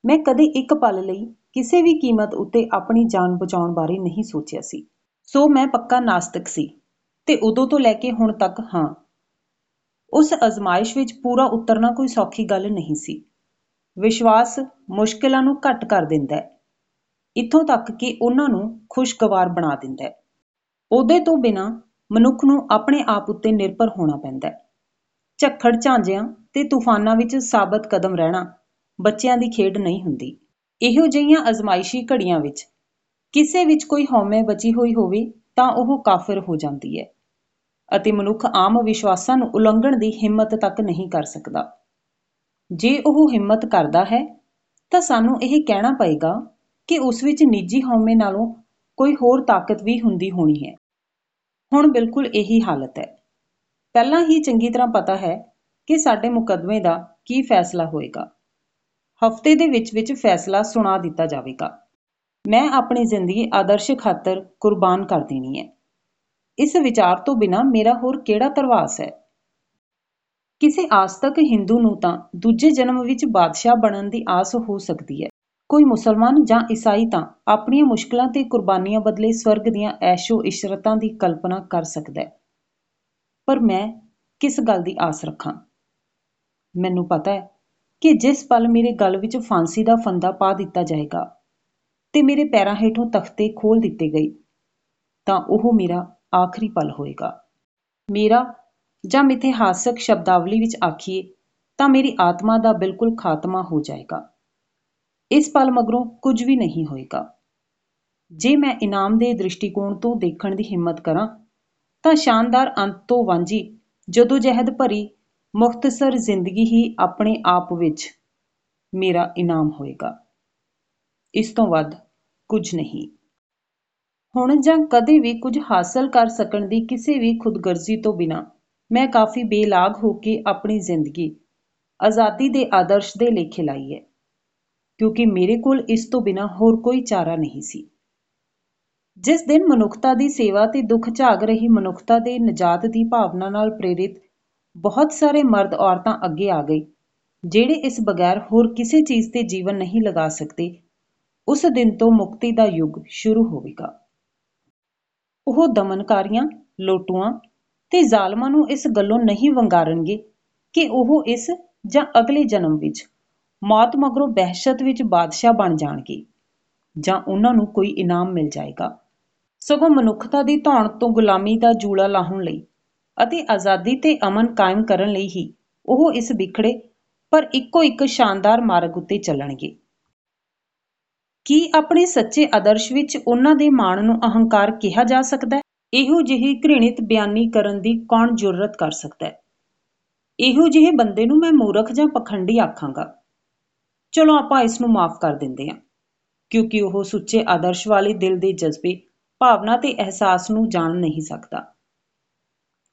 ਮੈਂ ਕਦੇ ਇੱਕ ਪਲ ਲਈ ਕਿਸੇ ਵੀ ਕੀਮਤ ਉੱਤੇ ਆਪਣੀ ਜਾਨ ਬਚਾਉਣ ਬਾਰੇ ਨਹੀਂ ਸੋਚਿਆ ਸੀ। ਸੋ ਮੈਂ ਪੱਕਾ ਨਾਸਤਿਕ ਸੀ ਤੇ ਉਦੋਂ ਤੋਂ ਲੈ ਕੇ ਹੁਣ ਤੱਕ ਹਾਂ। ਉਸ ਅਜ਼ਮਾਇਸ਼ ਵਿੱਚ ਪੂਰਾ ਉਤਰਨਾ ਕੋਈ ਸੌਖੀ ਗੱਲ ਨਹੀਂ ਸੀ। ਵਿਸ਼ਵਾਸ ਮੁਸ਼ਕਿਲਾਂ ਨੂੰ ਘੱਟ ਕਰ ਦਿੰਦਾ ਹੈ। ਇੱਥੋਂ ਤੱਕ ਕਿ ਉਹਨਾਂ ਨੂੰ ਖੁਸ਼ਗਵਾਰ ਬਣਾ ਦਿੰਦਾ ਹੈ। ਉਹਦੇ ਤੋਂ ਬਿਨਾ ਮਨੁੱਖ ਨੂੰ ਆਪਣੇ ਆਪ ਉੱਤੇ ਨਿਰਭਰ ਹੋਣਾ ਪੈਂਦਾ ਹੈ। ਝੱਖੜ ਝਾਂਜਿਆਂ ਤੇ ਤੂਫਾਨਾਂ ਵਿੱਚ ਸਾਬਤ ਕਦਮ ਰਹਿਣਾ ਬੱਚਿਆਂ ਦੀ ਖੇਡ ਨਹੀਂ ਹੁੰਦੀ। ਇਹੋ ਜਿਹੀਆਂ ਅਜ਼ਮਾਇਸ਼ੀ ਘੜੀਆਂ ਵਿੱਚ ਕਿਸੇ ਵਿੱਚ ਕੋਈ ਹਉਮੈ ਬਚੀ ਹੋਈ ਹੋਵੇ ਤਾਂ ਉਹ ਕਾਫਰ ਹੋ ਜਾਂਦੀ ਹੈ ਅਤੇ ਮਨੁੱਖ ਆਮ ਵਿਸ਼ਵਾਸਾਂ ਨੂੰ ਉਲੰਘਣ ਦੀ ਹਿੰਮਤ ਤੱਕ ਨਹੀਂ ਕਰ ਸਕਦਾ। ਜੇ ਉਹ ਹਿੰਮਤ ਕਰਦਾ ਹੈ, ਤਾਂ ਸਾਨੂੰ ਇਹ ਕਹਿਣਾ ਪਏਗਾ ਕਿ ਉਸ ਵਿੱਚ ਨਿੱਜੀ ਹਉਮੈ ਨਾਲੋਂ ਕੋਈ ਹੋਰ ਤਾਕਤ ਵੀ ਹੁੰਦੀ ਹੋਣੀ ਹੈ। ਹੁਣ ਬਿਲਕੁਲ ਇਹੀ ਹਾਲਤ ਹੈ। ਪਹਿਲਾਂ ਹੀ ਚੰਗੀ ਤਰ੍ਹਾਂ ਪਤਾ ਹੈ ਕਿ ਸਾਡੇ ਮੁਕੱਦਮੇ ਦਾ ਕੀ ਫੈਸਲਾ ਹੋਏਗਾ। ਹਫ਼ਤੇ ਦੇ ਵਿੱਚ ਵਿੱਚ ਫੈਸਲਾ ਸੁਣਾ ਦਿੱਤਾ ਜਾਵੇਗਾ। ਮੈਂ ਆਪਣੀ ਜ਼ਿੰਦਗੀ ਆਦਰਸ਼ ਖਾਤਰ ਕੁਰਬਾਨ ਕਰ ਦੇਣੀ ਹੈ। ਇਸ ਵਿਚਾਰ ਤੋਂ ਬਿਨਾ ਮੇਰਾ ਹੋਰ ਕਿਹੜਾ ਤਰਵਾਸ ਹੈ? ਕਿਸੇ ਆਸਤਕ ਹਿੰਦੂ ਨੂੰ ਤਾਂ ਦੂਜੇ ਜਨਮ ਵਿੱਚ ਬਾਦਸ਼ਾਹ ਬਣਨ ਦੀ ਆਸ ਹੋ ਸਕਦੀ ਹੈ। ਕੋਈ ਮੁਸਲਮਾਨ ਜਾਂ ਈਸਾਈ ਤਾਂ ਆਪਣੀਆਂ ਮੁਸ਼ਕਲਾਂ ਤੇ ਕੁਰਬਾਨੀਆਂ ਬਦਲੇ ਸਵਰਗ ਦੀਆਂ ਐਸ਼ੋ ਇਸ਼ਰਤਾਂ ਦੀ ਕਲਪਨਾ ਕਰ ਸਕਦਾ ਹੈ। ਪਰ ਮੈਂ ਕਿਸ ਗੱਲ ਦੀ ਆਸ ਰੱਖਾਂ? ਮੈਨੂੰ ਪਤਾ ਹੈ ਕਿ ਜਿਸ ਪਲ ਮੇਰੇ ਗਲ ਵਿੱਚ ਫਾਂਸੀ ਦਾ ਫੰਦਾ ਪਾ ਦਿੱਤਾ ਜਾਏਗਾ ਤੇ ਮੇਰੇ ਪੈਰਾਂ ਹੇਠੋਂ ਤਖਤੇ ਖੋਲ੍ਹ ਦਿੱਤੇ ਗਏ, ਤਾਂ ਉਹ ਮੇਰਾ ਆਖਰੀ ਪਲ ਹੋਏਗਾ। ਮੇਰਾ ਜਾਂ ਮਿਥਿਹਾਸਕ ਸ਼ਬਦਾਵਲੀ ਵਿੱਚ ਆਖੀਏ ਤਾਂ ਮੇਰੀ ਆਤਮਾ ਦਾ ਬਿਲਕੁਲ ਖਾਤਮਾ ਹੋ ਜਾਏਗਾ। ਇਸ ਪਲ ਮਗਰੋਂ ਕੁਝ ਵੀ ਨਹੀਂ ਹੋਏਗਾ। ਜੇ ਮੈਂ ਇਨਾਮ ਦੇ ਦ੍ਰਿਸ਼ਟੀਕੋਣ ਤੋਂ ਦੇਖਣ ਦੀ ਹਿੰਮਤ ਕਰਾਂ, ਤਾਂ ਸ਼ਾਨਦਾਰ ਅੰਤ ਤੋਂ ਵਾਂਝੀ ਜਦੋਂ ਜਹਿਦ ਭਰੀ, ਮੁਖਤਸਰ ਜ਼ਿੰਦਗੀ ਹੀ ਆਪਣੇ ਆਪ ਵਿੱਚ ਮੇਰਾ ਇਨਾਮ ਹੋਏਗਾ। ਇਸ ਤੋਂ ਵੱਧ ਕੁਝ ਨਹੀਂ। ਹੁਣ ਜਾਂ ਕਦੇ ਵੀ ਕੁਝ ਹਾਸਲ ਕਰ ਸਕਣ ਦੀ ਕਿਸੇ ਵੀ ਖੁਦਗਰਜ਼ੀ ਤੋਂ ਬਿਨਾਂ, ਮੈਂ ਕਾਫੀ ਬੇਲਾਗ ਹੋ ਕੇ ਆਪਣੀ ਜ਼ਿੰਦਗੀ ਆਜ਼ਾਦੀ ਦੇ ਆਦਰਸ਼ ਦੇ ਲੇਖੇ ਲਾਈ ਹੈ। ਕਿਉਂਕਿ ਮੇਰੇ ਕੋਲ ਇਸ ਤੋਂ ਬਿਨਾਂ ਹੋਰ ਕੋਈ ਚਾਰਾ ਨਹੀਂ ਸੀ। ਜਿਸ ਦਿਨ ਮਨੁੱਖਤਾ ਦੀ ਸੇਵਾ ਤੇ ਦੁੱਖ ਝਾਗ ਰਹੀ ਮਨੁੱਖਤਾ ਦੇ ਨਜਾਤ ਦੀ ਭਾਵਨਾ ਨਾਲ ਪ੍ਰੇਰਿਤ ਬਹੁਤ ਸਾਰੇ ਮਰਦ ਔਰਤਾਂ ਅੱਗੇ ਆ ਗਏ ਜਿਹੜੇ ਇਸ ਬਗੈਰ ਹੋਰ ਕਿਸੇ ਚੀਜ਼ ਤੇ ਜੀਵਨ ਨਹੀਂ ਲਗਾ ਸਕਦੇ, ਉਸ ਦਿਨ ਤੋਂ ਮੁਕਤੀ ਦਾ ਯੁੱਗ ਸ਼ੁਰੂ ਹੋਵੇਗਾ। ਉਹ ਦਮਨਕਾਰੀਆਂ, ਲੋਟੂਆਂ ਤੇ ਜ਼ਾਲਮਾਂ ਨੂੰ ਇਸ ਗੱਲੋਂ ਨਹੀਂ ਵੰਗਾਰਨਗੇ ਕਿ ਉਹ ਇਸ ਜਾਂ ਅਗਲੇ ਜਨਮ ਵਿੱਚ ਮੌਤ ਮਗਰੋਂ ਬਹਿਸ਼ਤ ਵਿੱਚ ਬਾਦਸ਼ਾਹ ਬਣ ਜਾਣਗੇ ਜਾਂ ਉਹਨਾਂ ਨੂੰ ਕੋਈ ਇਨਾਮ ਮਿਲ ਜਾਏਗਾ। ਸਗੋਂ ਮਨੁੱਖਤਾ ਦੀ ਧੌਣ ਤੋਂ ਗੁਲਾਮੀ ਦਾ ਜੂਲਾ ਲਾਹੁਣ ਲਈ ਅਤੇ ਆਜ਼ਾਦੀ ਤੇ ਅਮਨ ਕਾਇਮ ਕਰਨ ਲਈ ਹੀ ਉਹ ਇਸ ਵਿਖੜੇ ਪਰ ਇੱਕੋ ਇੱਕ ਸ਼ਾਨਦਾਰ ਮਾਰਗ ਉੱਤੇ ਚੱਲਣਗੇ। ਕੀ ਆਪਣੇ ਸੱਚੇ ਆਦਰਸ਼ ਵਿੱਚ ਉਹਨਾਂ ਦੇ ਮਾਣ ਨੂੰ ਅਹੰਕਾਰ ਕਿਹਾ ਜਾ ਸਕਦਾ ਹੈ? ਇਹੋ ਜਿਹੀ ਘ੍ਰਿਣਿਤ ਬਿਆਨੀ ਕਰਨ ਦੀ ਕੌਣ ਜੁਰਤ ਕਰ ਸਕਦਾ ਹੈ? ਇਹੋ ਜਿਹੇ ਬੰਦੇ ਨੂੰ ਮੈਂ ਮੂਰਖ ਜਾਂ ਪਖੰਡੀ ਆਖਾਂਗਾ। ਚਲੋ ਆਪਾਂ ਇਸ ਨੂੰ ਮਾਫ ਕਰ ਦਿੰਦੇ ਹਾਂ, ਕਿਉਂਕਿ ਉਹ ਸੁੱਚੇ ਆਦਰਸ਼ ਵਾਲੇ ਦਿਲ ਦੇ ਜਜ਼ਬੇ, ਭਾਵਨਾ ਤੇ ਅਹਿਸਾਸ ਨੂੰ ਜਾਣ ਨਹੀਂ ਸਕਦਾ।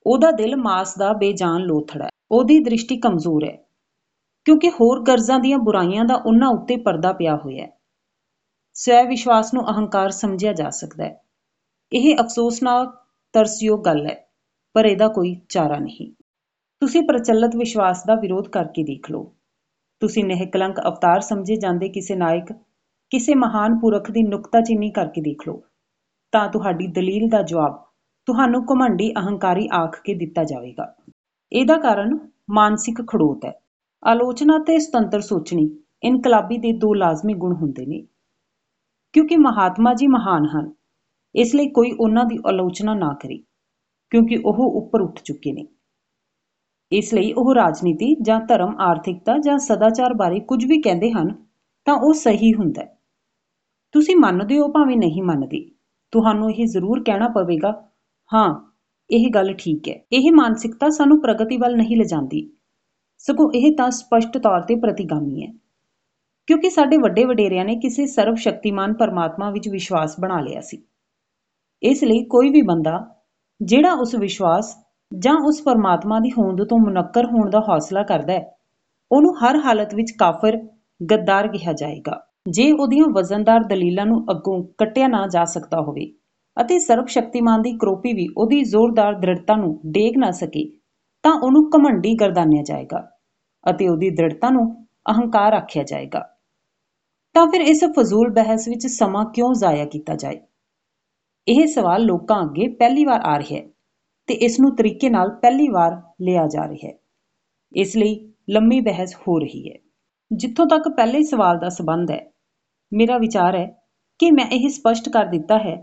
ਉਹਦਾ ਦਿਲ ਮਾਸ ਦਾ ਬੇਜਾਨ ਲੋਥੜਾ ਹੈ, ਉਹਦੀ ਦ੍ਰਿਸ਼ਟੀ ਕਮਜ਼ੋਰ ਹੈ, ਕਿਉਂਕਿ ਹੋਰ ਗਰਜ਼ਾਂ ਦੀਆਂ ਬੁਰਾਈਆਂ ਦਾ ਉਹਨਾਂ ਉੱਤੇ ਪਰਦਾ ਪਿਆ ਹੋਇਆ ਹੈ। ਸਵੈ ਵਿਸ਼ਵਾਸ ਨੂੰ ਅਹੰਕਾਰ ਸਮਝਿਆ ਜਾ ਸਕਦਾ ਹੈ। ਇਹ ਅਫਸੋਸਨਾਕ, ਤਰਸਯੋਗ ਗੱਲ ਹੈ, ਪਰ ਇਹਦਾ ਕੋਈ ਚਾਰਾ ਨਹੀਂ। ਤੁਸੀਂ ਪ੍ਰਚਲਿਤ ਵਿਸ਼ਵਾਸ ਦਾ ਵਿਰੋਧ ਕਰਕੇ ਦੇਖ ਲਓ। ਤੁਸੀਂ ਨਿਹਕਲੰਕ ਅਵਤਾਰ ਸਮਝੇ ਜਾਂਦੇ ਕਿਸੇ ਨਾਇਕ, ਕਿਸੇ ਮਹਾਨ ਪੁਰਖ ਦੀ ਨੁਕਤਾਚੀਨੀ ਕਰਕੇ ਦੇਖ ਲਓ। ਤਾਂ ਤੁਹਾਡੀ ਦਲੀਲ ਦਾ ਜਵਾਬ ਤੁਹਾਨੂੰ ਘਮੰਡੀ ਅਹੰਕਾਰੀ ਆਖ ਕੇ ਦਿੱਤਾ ਜਾਵੇਗਾ। ਇਹਦਾ ਕਾਰਨ ਮਾਨਸਿਕ ਖੜੋਤ ਹੈ। ਆਲੋਚਨਾ ਤੇ ਸੁਤੰਤਰ ਸੋਚਣੀ ਇਨਕਲਾਬੀ ਦੇ ਦੋ ਲਾਜ਼ਮੀ ਗੁਣ ਹੁੰਦੇ ਨੇ। ਕਿਉਂਕਿ ਮਹਾਤਮਾ ਜੀ ਮਹਾਨ ਹਨ, ਇਸ ਲਈ ਕੋਈ ਉਹਨਾਂ ਦੀ ਆਲੋਚਨਾ ਨਾ ਕਰੇ, ਕਿਉਂਕਿ ਉਹ ਉੱਪਰ ਉੱਠ ਚੁੱਕੇ ਨੇ। ਇਸ ਲਈ ਉਹ ਰਾਜਨੀਤੀ ਜਾਂ ਧਰਮ, ਆਰਥਿਕਤਾ ਜਾਂ ਸਦਾਚਾਰ ਬਾਰੇ ਕੁਝ ਵੀ ਕਹਿੰਦੇ ਹਨ, ਤਾਂ ਉਹ ਸਹੀ ਹੁੰਦਾ ਹੈ। ਤੁਸੀਂ ਮੰਨਦੇ ਹੋ ਭਾਵੇਂ ਨਹੀਂ ਮੰਨਦੇ। ਤੁਹਾਨੂੰ ਇਹ ਜ਼ਰੂਰ ਕਹਿਣਾ ਪਵੇਗਾ, ਹਾਂ, ਇਹ ਗੱਲ ਠੀਕ ਹੈ। ਇਹ ਮਾਨਸਿਕਤਾ ਸਾਨੂੰ ਪ੍ਰਗਤੀ ਵੱਲ ਨਹੀਂ ਲਿਜਾਂਦੀ। ਸਗੋਂ ਇਹ ਤਾਂ ਸਪਸ਼ਟ ਤੌਰ ਤੇ ਪ੍ਰਤੀਗਾਮੀ ਹੈ। ਕਿਉਂਕਿ ਸਾਡੇ ਵੱਡੇ ਵਡੇਰਿਆਂ ਨੇ ਕਿਸੇ ਸਰਵ ਸ਼ਕਤੀਮਾਨ ਪਰਮਾਤਮਾ ਵਿੱਚ ਵਿਸ਼ਵਾਸ ਬਣਾ ਲਿਆ ਸੀ। ਇਸ ਲਈ ਕੋਈ ਵੀ ਬੰਦਾ, ਜਿਹੜਾ ਉਸ ਵਿਸ਼ਵਾਸ ਜਾਂ ਉਸ ਪਰਮਾਤਮਾ ਦੀ ਹੋਂਦ ਤੋਂ ਮੁਨੱਕਰ ਹੋਣ ਦਾ ਹੌਸਲਾ ਕਰਦਾ ਹੈ, ਉਹਨੂੰ ਹਰ ਹਾਲਤ ਵਿੱਚ ਕਾਫਰ, ਗੱਦਾਰ ਕਿਹਾ ਜਾਏਗਾ। ਜੇ ਉਹਦੀਆਂ ਵਜ਼ਨਦਾਰ ਦਲੀਲਾਂ ਨੂੰ ਅੱਗੋਂ ਕੱਟਿਆ ਨਾ ਜਾ ਸਕਦਾ ਹੋਵੇ ਅਤੇ ਸਰਬ ਸ਼ਕਤੀਮਾਨ ਦੀ ਕਰੋਪੀ ਵੀ ਉਹਦੀ ਜ਼ੋਰਦਾਰ ਦ੍ਰਿੜਤਾ ਨੂੰ ਡੇਗ ਨਾ ਸਕੇ, ਤਾਂ ਉਹਨੂੰ ਘਮੰਡੀ ਗਰਦਾਨਿਆ ਜਾਏਗਾ ਅਤੇ ਉਹਦੀ ਦ੍ਰਿੜਤਾ ਨੂੰ ਅਹੰਕਾਰ ਆਖਿਆ ਜਾਏਗਾ। ਤਾਂ ਫਿਰ ਇਸ ਫਜ਼ੂਲ ਬਹਿਸ ਵਿੱਚ ਸਮਾਂ ਕਿਉਂ ਜ਼ਾਇਆ ਕੀਤਾ ਜਾਏ? ਇਹ ਸਵਾਲ ਲੋਕਾਂ ਅੱਗੇ ਪਹਿਲੀ ਵਾਰ ਆ ਰਿਹਾ ਹੈ। ਤੇ ਇਸ ਨੂੰ ਤਰੀਕੇ ਨਾਲ ਪਹਿਲੀ ਵਾਰ ਲਿਆ ਜਾ ਰਿਹਾ ਹੈ। ਇਸ ਲਈ ਲੰਮੀ ਬਹਿਸ ਹੋ ਰਹੀ ਹੈ। ਜਿੱਥੋਂ ਤੱਕ ਪਹਿਲੇ ਸਵਾਲ ਦਾ ਸਬੰਧ ਹੈ, ਮੇਰਾ ਵਿਚਾਰ ਹੈ ਕਿ ਮੈਂ ਇਹ ਸਪਸ਼ਟ ਕਰ ਦਿੱਤਾ ਹੈ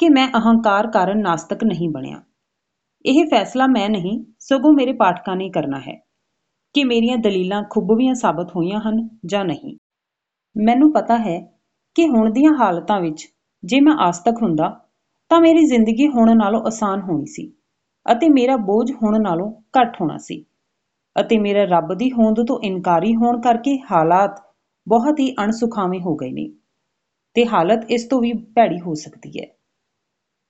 ਕਿ ਮੈਂ ਅਹੰਕਾਰ ਕਾਰਨ ਨਾਸਤਕ ਨਹੀਂ ਬਣਿਆ। ਇਹ ਫੈਸਲਾ ਮੈਂ ਨਹੀਂ, ਸਗੋਂ ਮੇਰੇ ਪਾਠਕਾਂ ਨੇ ਕਰਨਾ ਹੈ ਕਿ ਮੇਰੀਆਂ ਦਲੀਲਾਂ ਖੁੱਬਵੀਆਂ ਸਾਬਤ ਹੋਈਆਂ ਹਨ ਜਾਂ ਨਹੀਂ। ਮੈਨੂੰ ਪਤਾ ਹੈ ਕਿ ਹੁਣ ਦੀਆਂ ਹਾਲਤਾਂ ਵਿੱਚ ਜੇ ਮੈਂ ਆਸਤਕ ਹੁੰਦਾ, ਤਾਂ ਮੇਰੀ ਜ਼ਿੰਦਗੀ ਹੁਣ ਨਾਲੋਂ ਆਸਾਨ ਹੋਣੀ ਸੀ। ਅਤੇ ਮੇਰਾ ਬੋਝ ਹੁਣ ਨਾਲੋਂ ਘੱਟ ਹੋਣਾ ਸੀ। ਅਤੇ ਮੇਰਾ ਰੱਬ ਦੀ ਹੋਂਦ ਤੋਂ ਇਨਕਾਰੀ ਹੋਣ ਕਰਕੇ ਹਾਲਾਤ ਬਹੁਤ ਹੀ ਅਣਸੁਖਾਵੇਂ ਹੋ ਗਏ ਨੇ ਤੇ ਹਾਲਤ ਇਸ ਤੋਂ ਵੀ ਭੈੜੀ ਹੋ ਸਕਦੀ ਹੈ।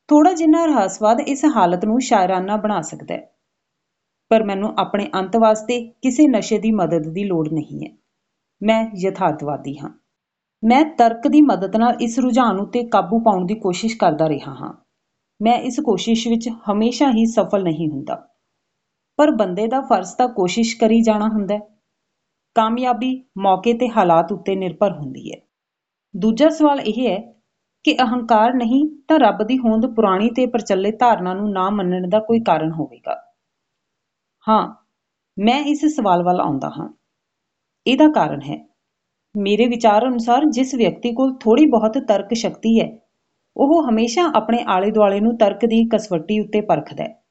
ਥੋੜਾ ਜਿੰਨਾ ਰਹੱਸਵਾਦ ਇਸ ਹਾਲਤ ਨੂੰ ਸ਼ਾਇਰਾਨਾ ਬਣਾ ਸਕਦਾ ਹੈ। ਪਰ ਮੈਨੂੰ ਆਪਣੇ ਅੰਤ ਵਾਸਤੇ ਕਿਸੇ ਨਸ਼ੇ ਦੀ ਮਦਦ ਦੀ ਲੋੜ ਨਹੀਂ ਹੈ। ਮੈਂ ਯਥਾਰਥਵਾਦੀ ਹਾਂ। ਮੈਂ ਤਰਕ ਦੀ ਮਦਦ ਨਾਲ ਇਸ ਰੁਝਾਨ ਉੱਤੇ ਕਾਬੂ ਪਾਉਣ ਦੀ ਕੋਸ਼ਿਸ਼ ਕਰਦਾ ਰਿਹਾ ਹਾਂ। ਮੈਂ ਇਸ ਕੋਸ਼ਿਸ਼ ਵਿੱਚ ਹਮੇਸ਼ਾ ਹੀ ਸਫਲ ਨਹੀਂ ਹੁੰਦਾ। ਪਰ ਬੰਦੇ ਦਾ ਫਰਜ਼ ਤਾਂ ਕੋਸ਼ਿਸ਼ ਕਰੀ ਜਾਣਾ ਹੁੰਦਾ ਹੈ। ਕਾਮਯਾਬੀ ਮੌਕੇ ਤੇ ਹਾਲਾਤ ਉੱਤੇ ਨਿਰਭਰ ਹੁੰਦੀ ਹੈ। ਦੂਜਾ ਸਵਾਲ ਇਹ ਹੈ ਕਿ ਅਹੰਕਾਰ ਨਹੀਂ ਤਾਂ ਰੱਬ ਦੀ ਹੋਂਦ ਪੁਰਾਣੀ ਤੇ ਪ੍ਰਚਲਿਤ ਧਾਰਨਾ ਨੂੰ ਨਾ ਮੰਨਣ ਦਾ ਕੋਈ ਕਾਰਨ ਹੋਵੇਗਾ। ਹਾਂ, ਮੈਂ ਇਸ ਸਵਾਲ ਵੱਲ ਆਉਂਦਾ ਹਾਂ। ਇਹਦਾ ਕਾਰਨ ਹੈ, ਮੇਰੇ ਵਿਚਾਰ ਅਨੁਸਾਰ ਜਿਸ ਵਿਅਕਤੀ ਕੋਲ ਥੋੜੀ ਬਹੁਤ ਤਰਕ ਸ਼ਕਤੀ ਹੈ ਉਹ ਹਮੇਸ਼ਾ ਆਪਣੇ ਆਲੇ ਦੁਆਲੇ ਨੂੰ ਤਰਕ ਦੀ ਕਸਵੱਟੀ ਉੱਤੇ ਪਰਖਦਾ ਹੈ।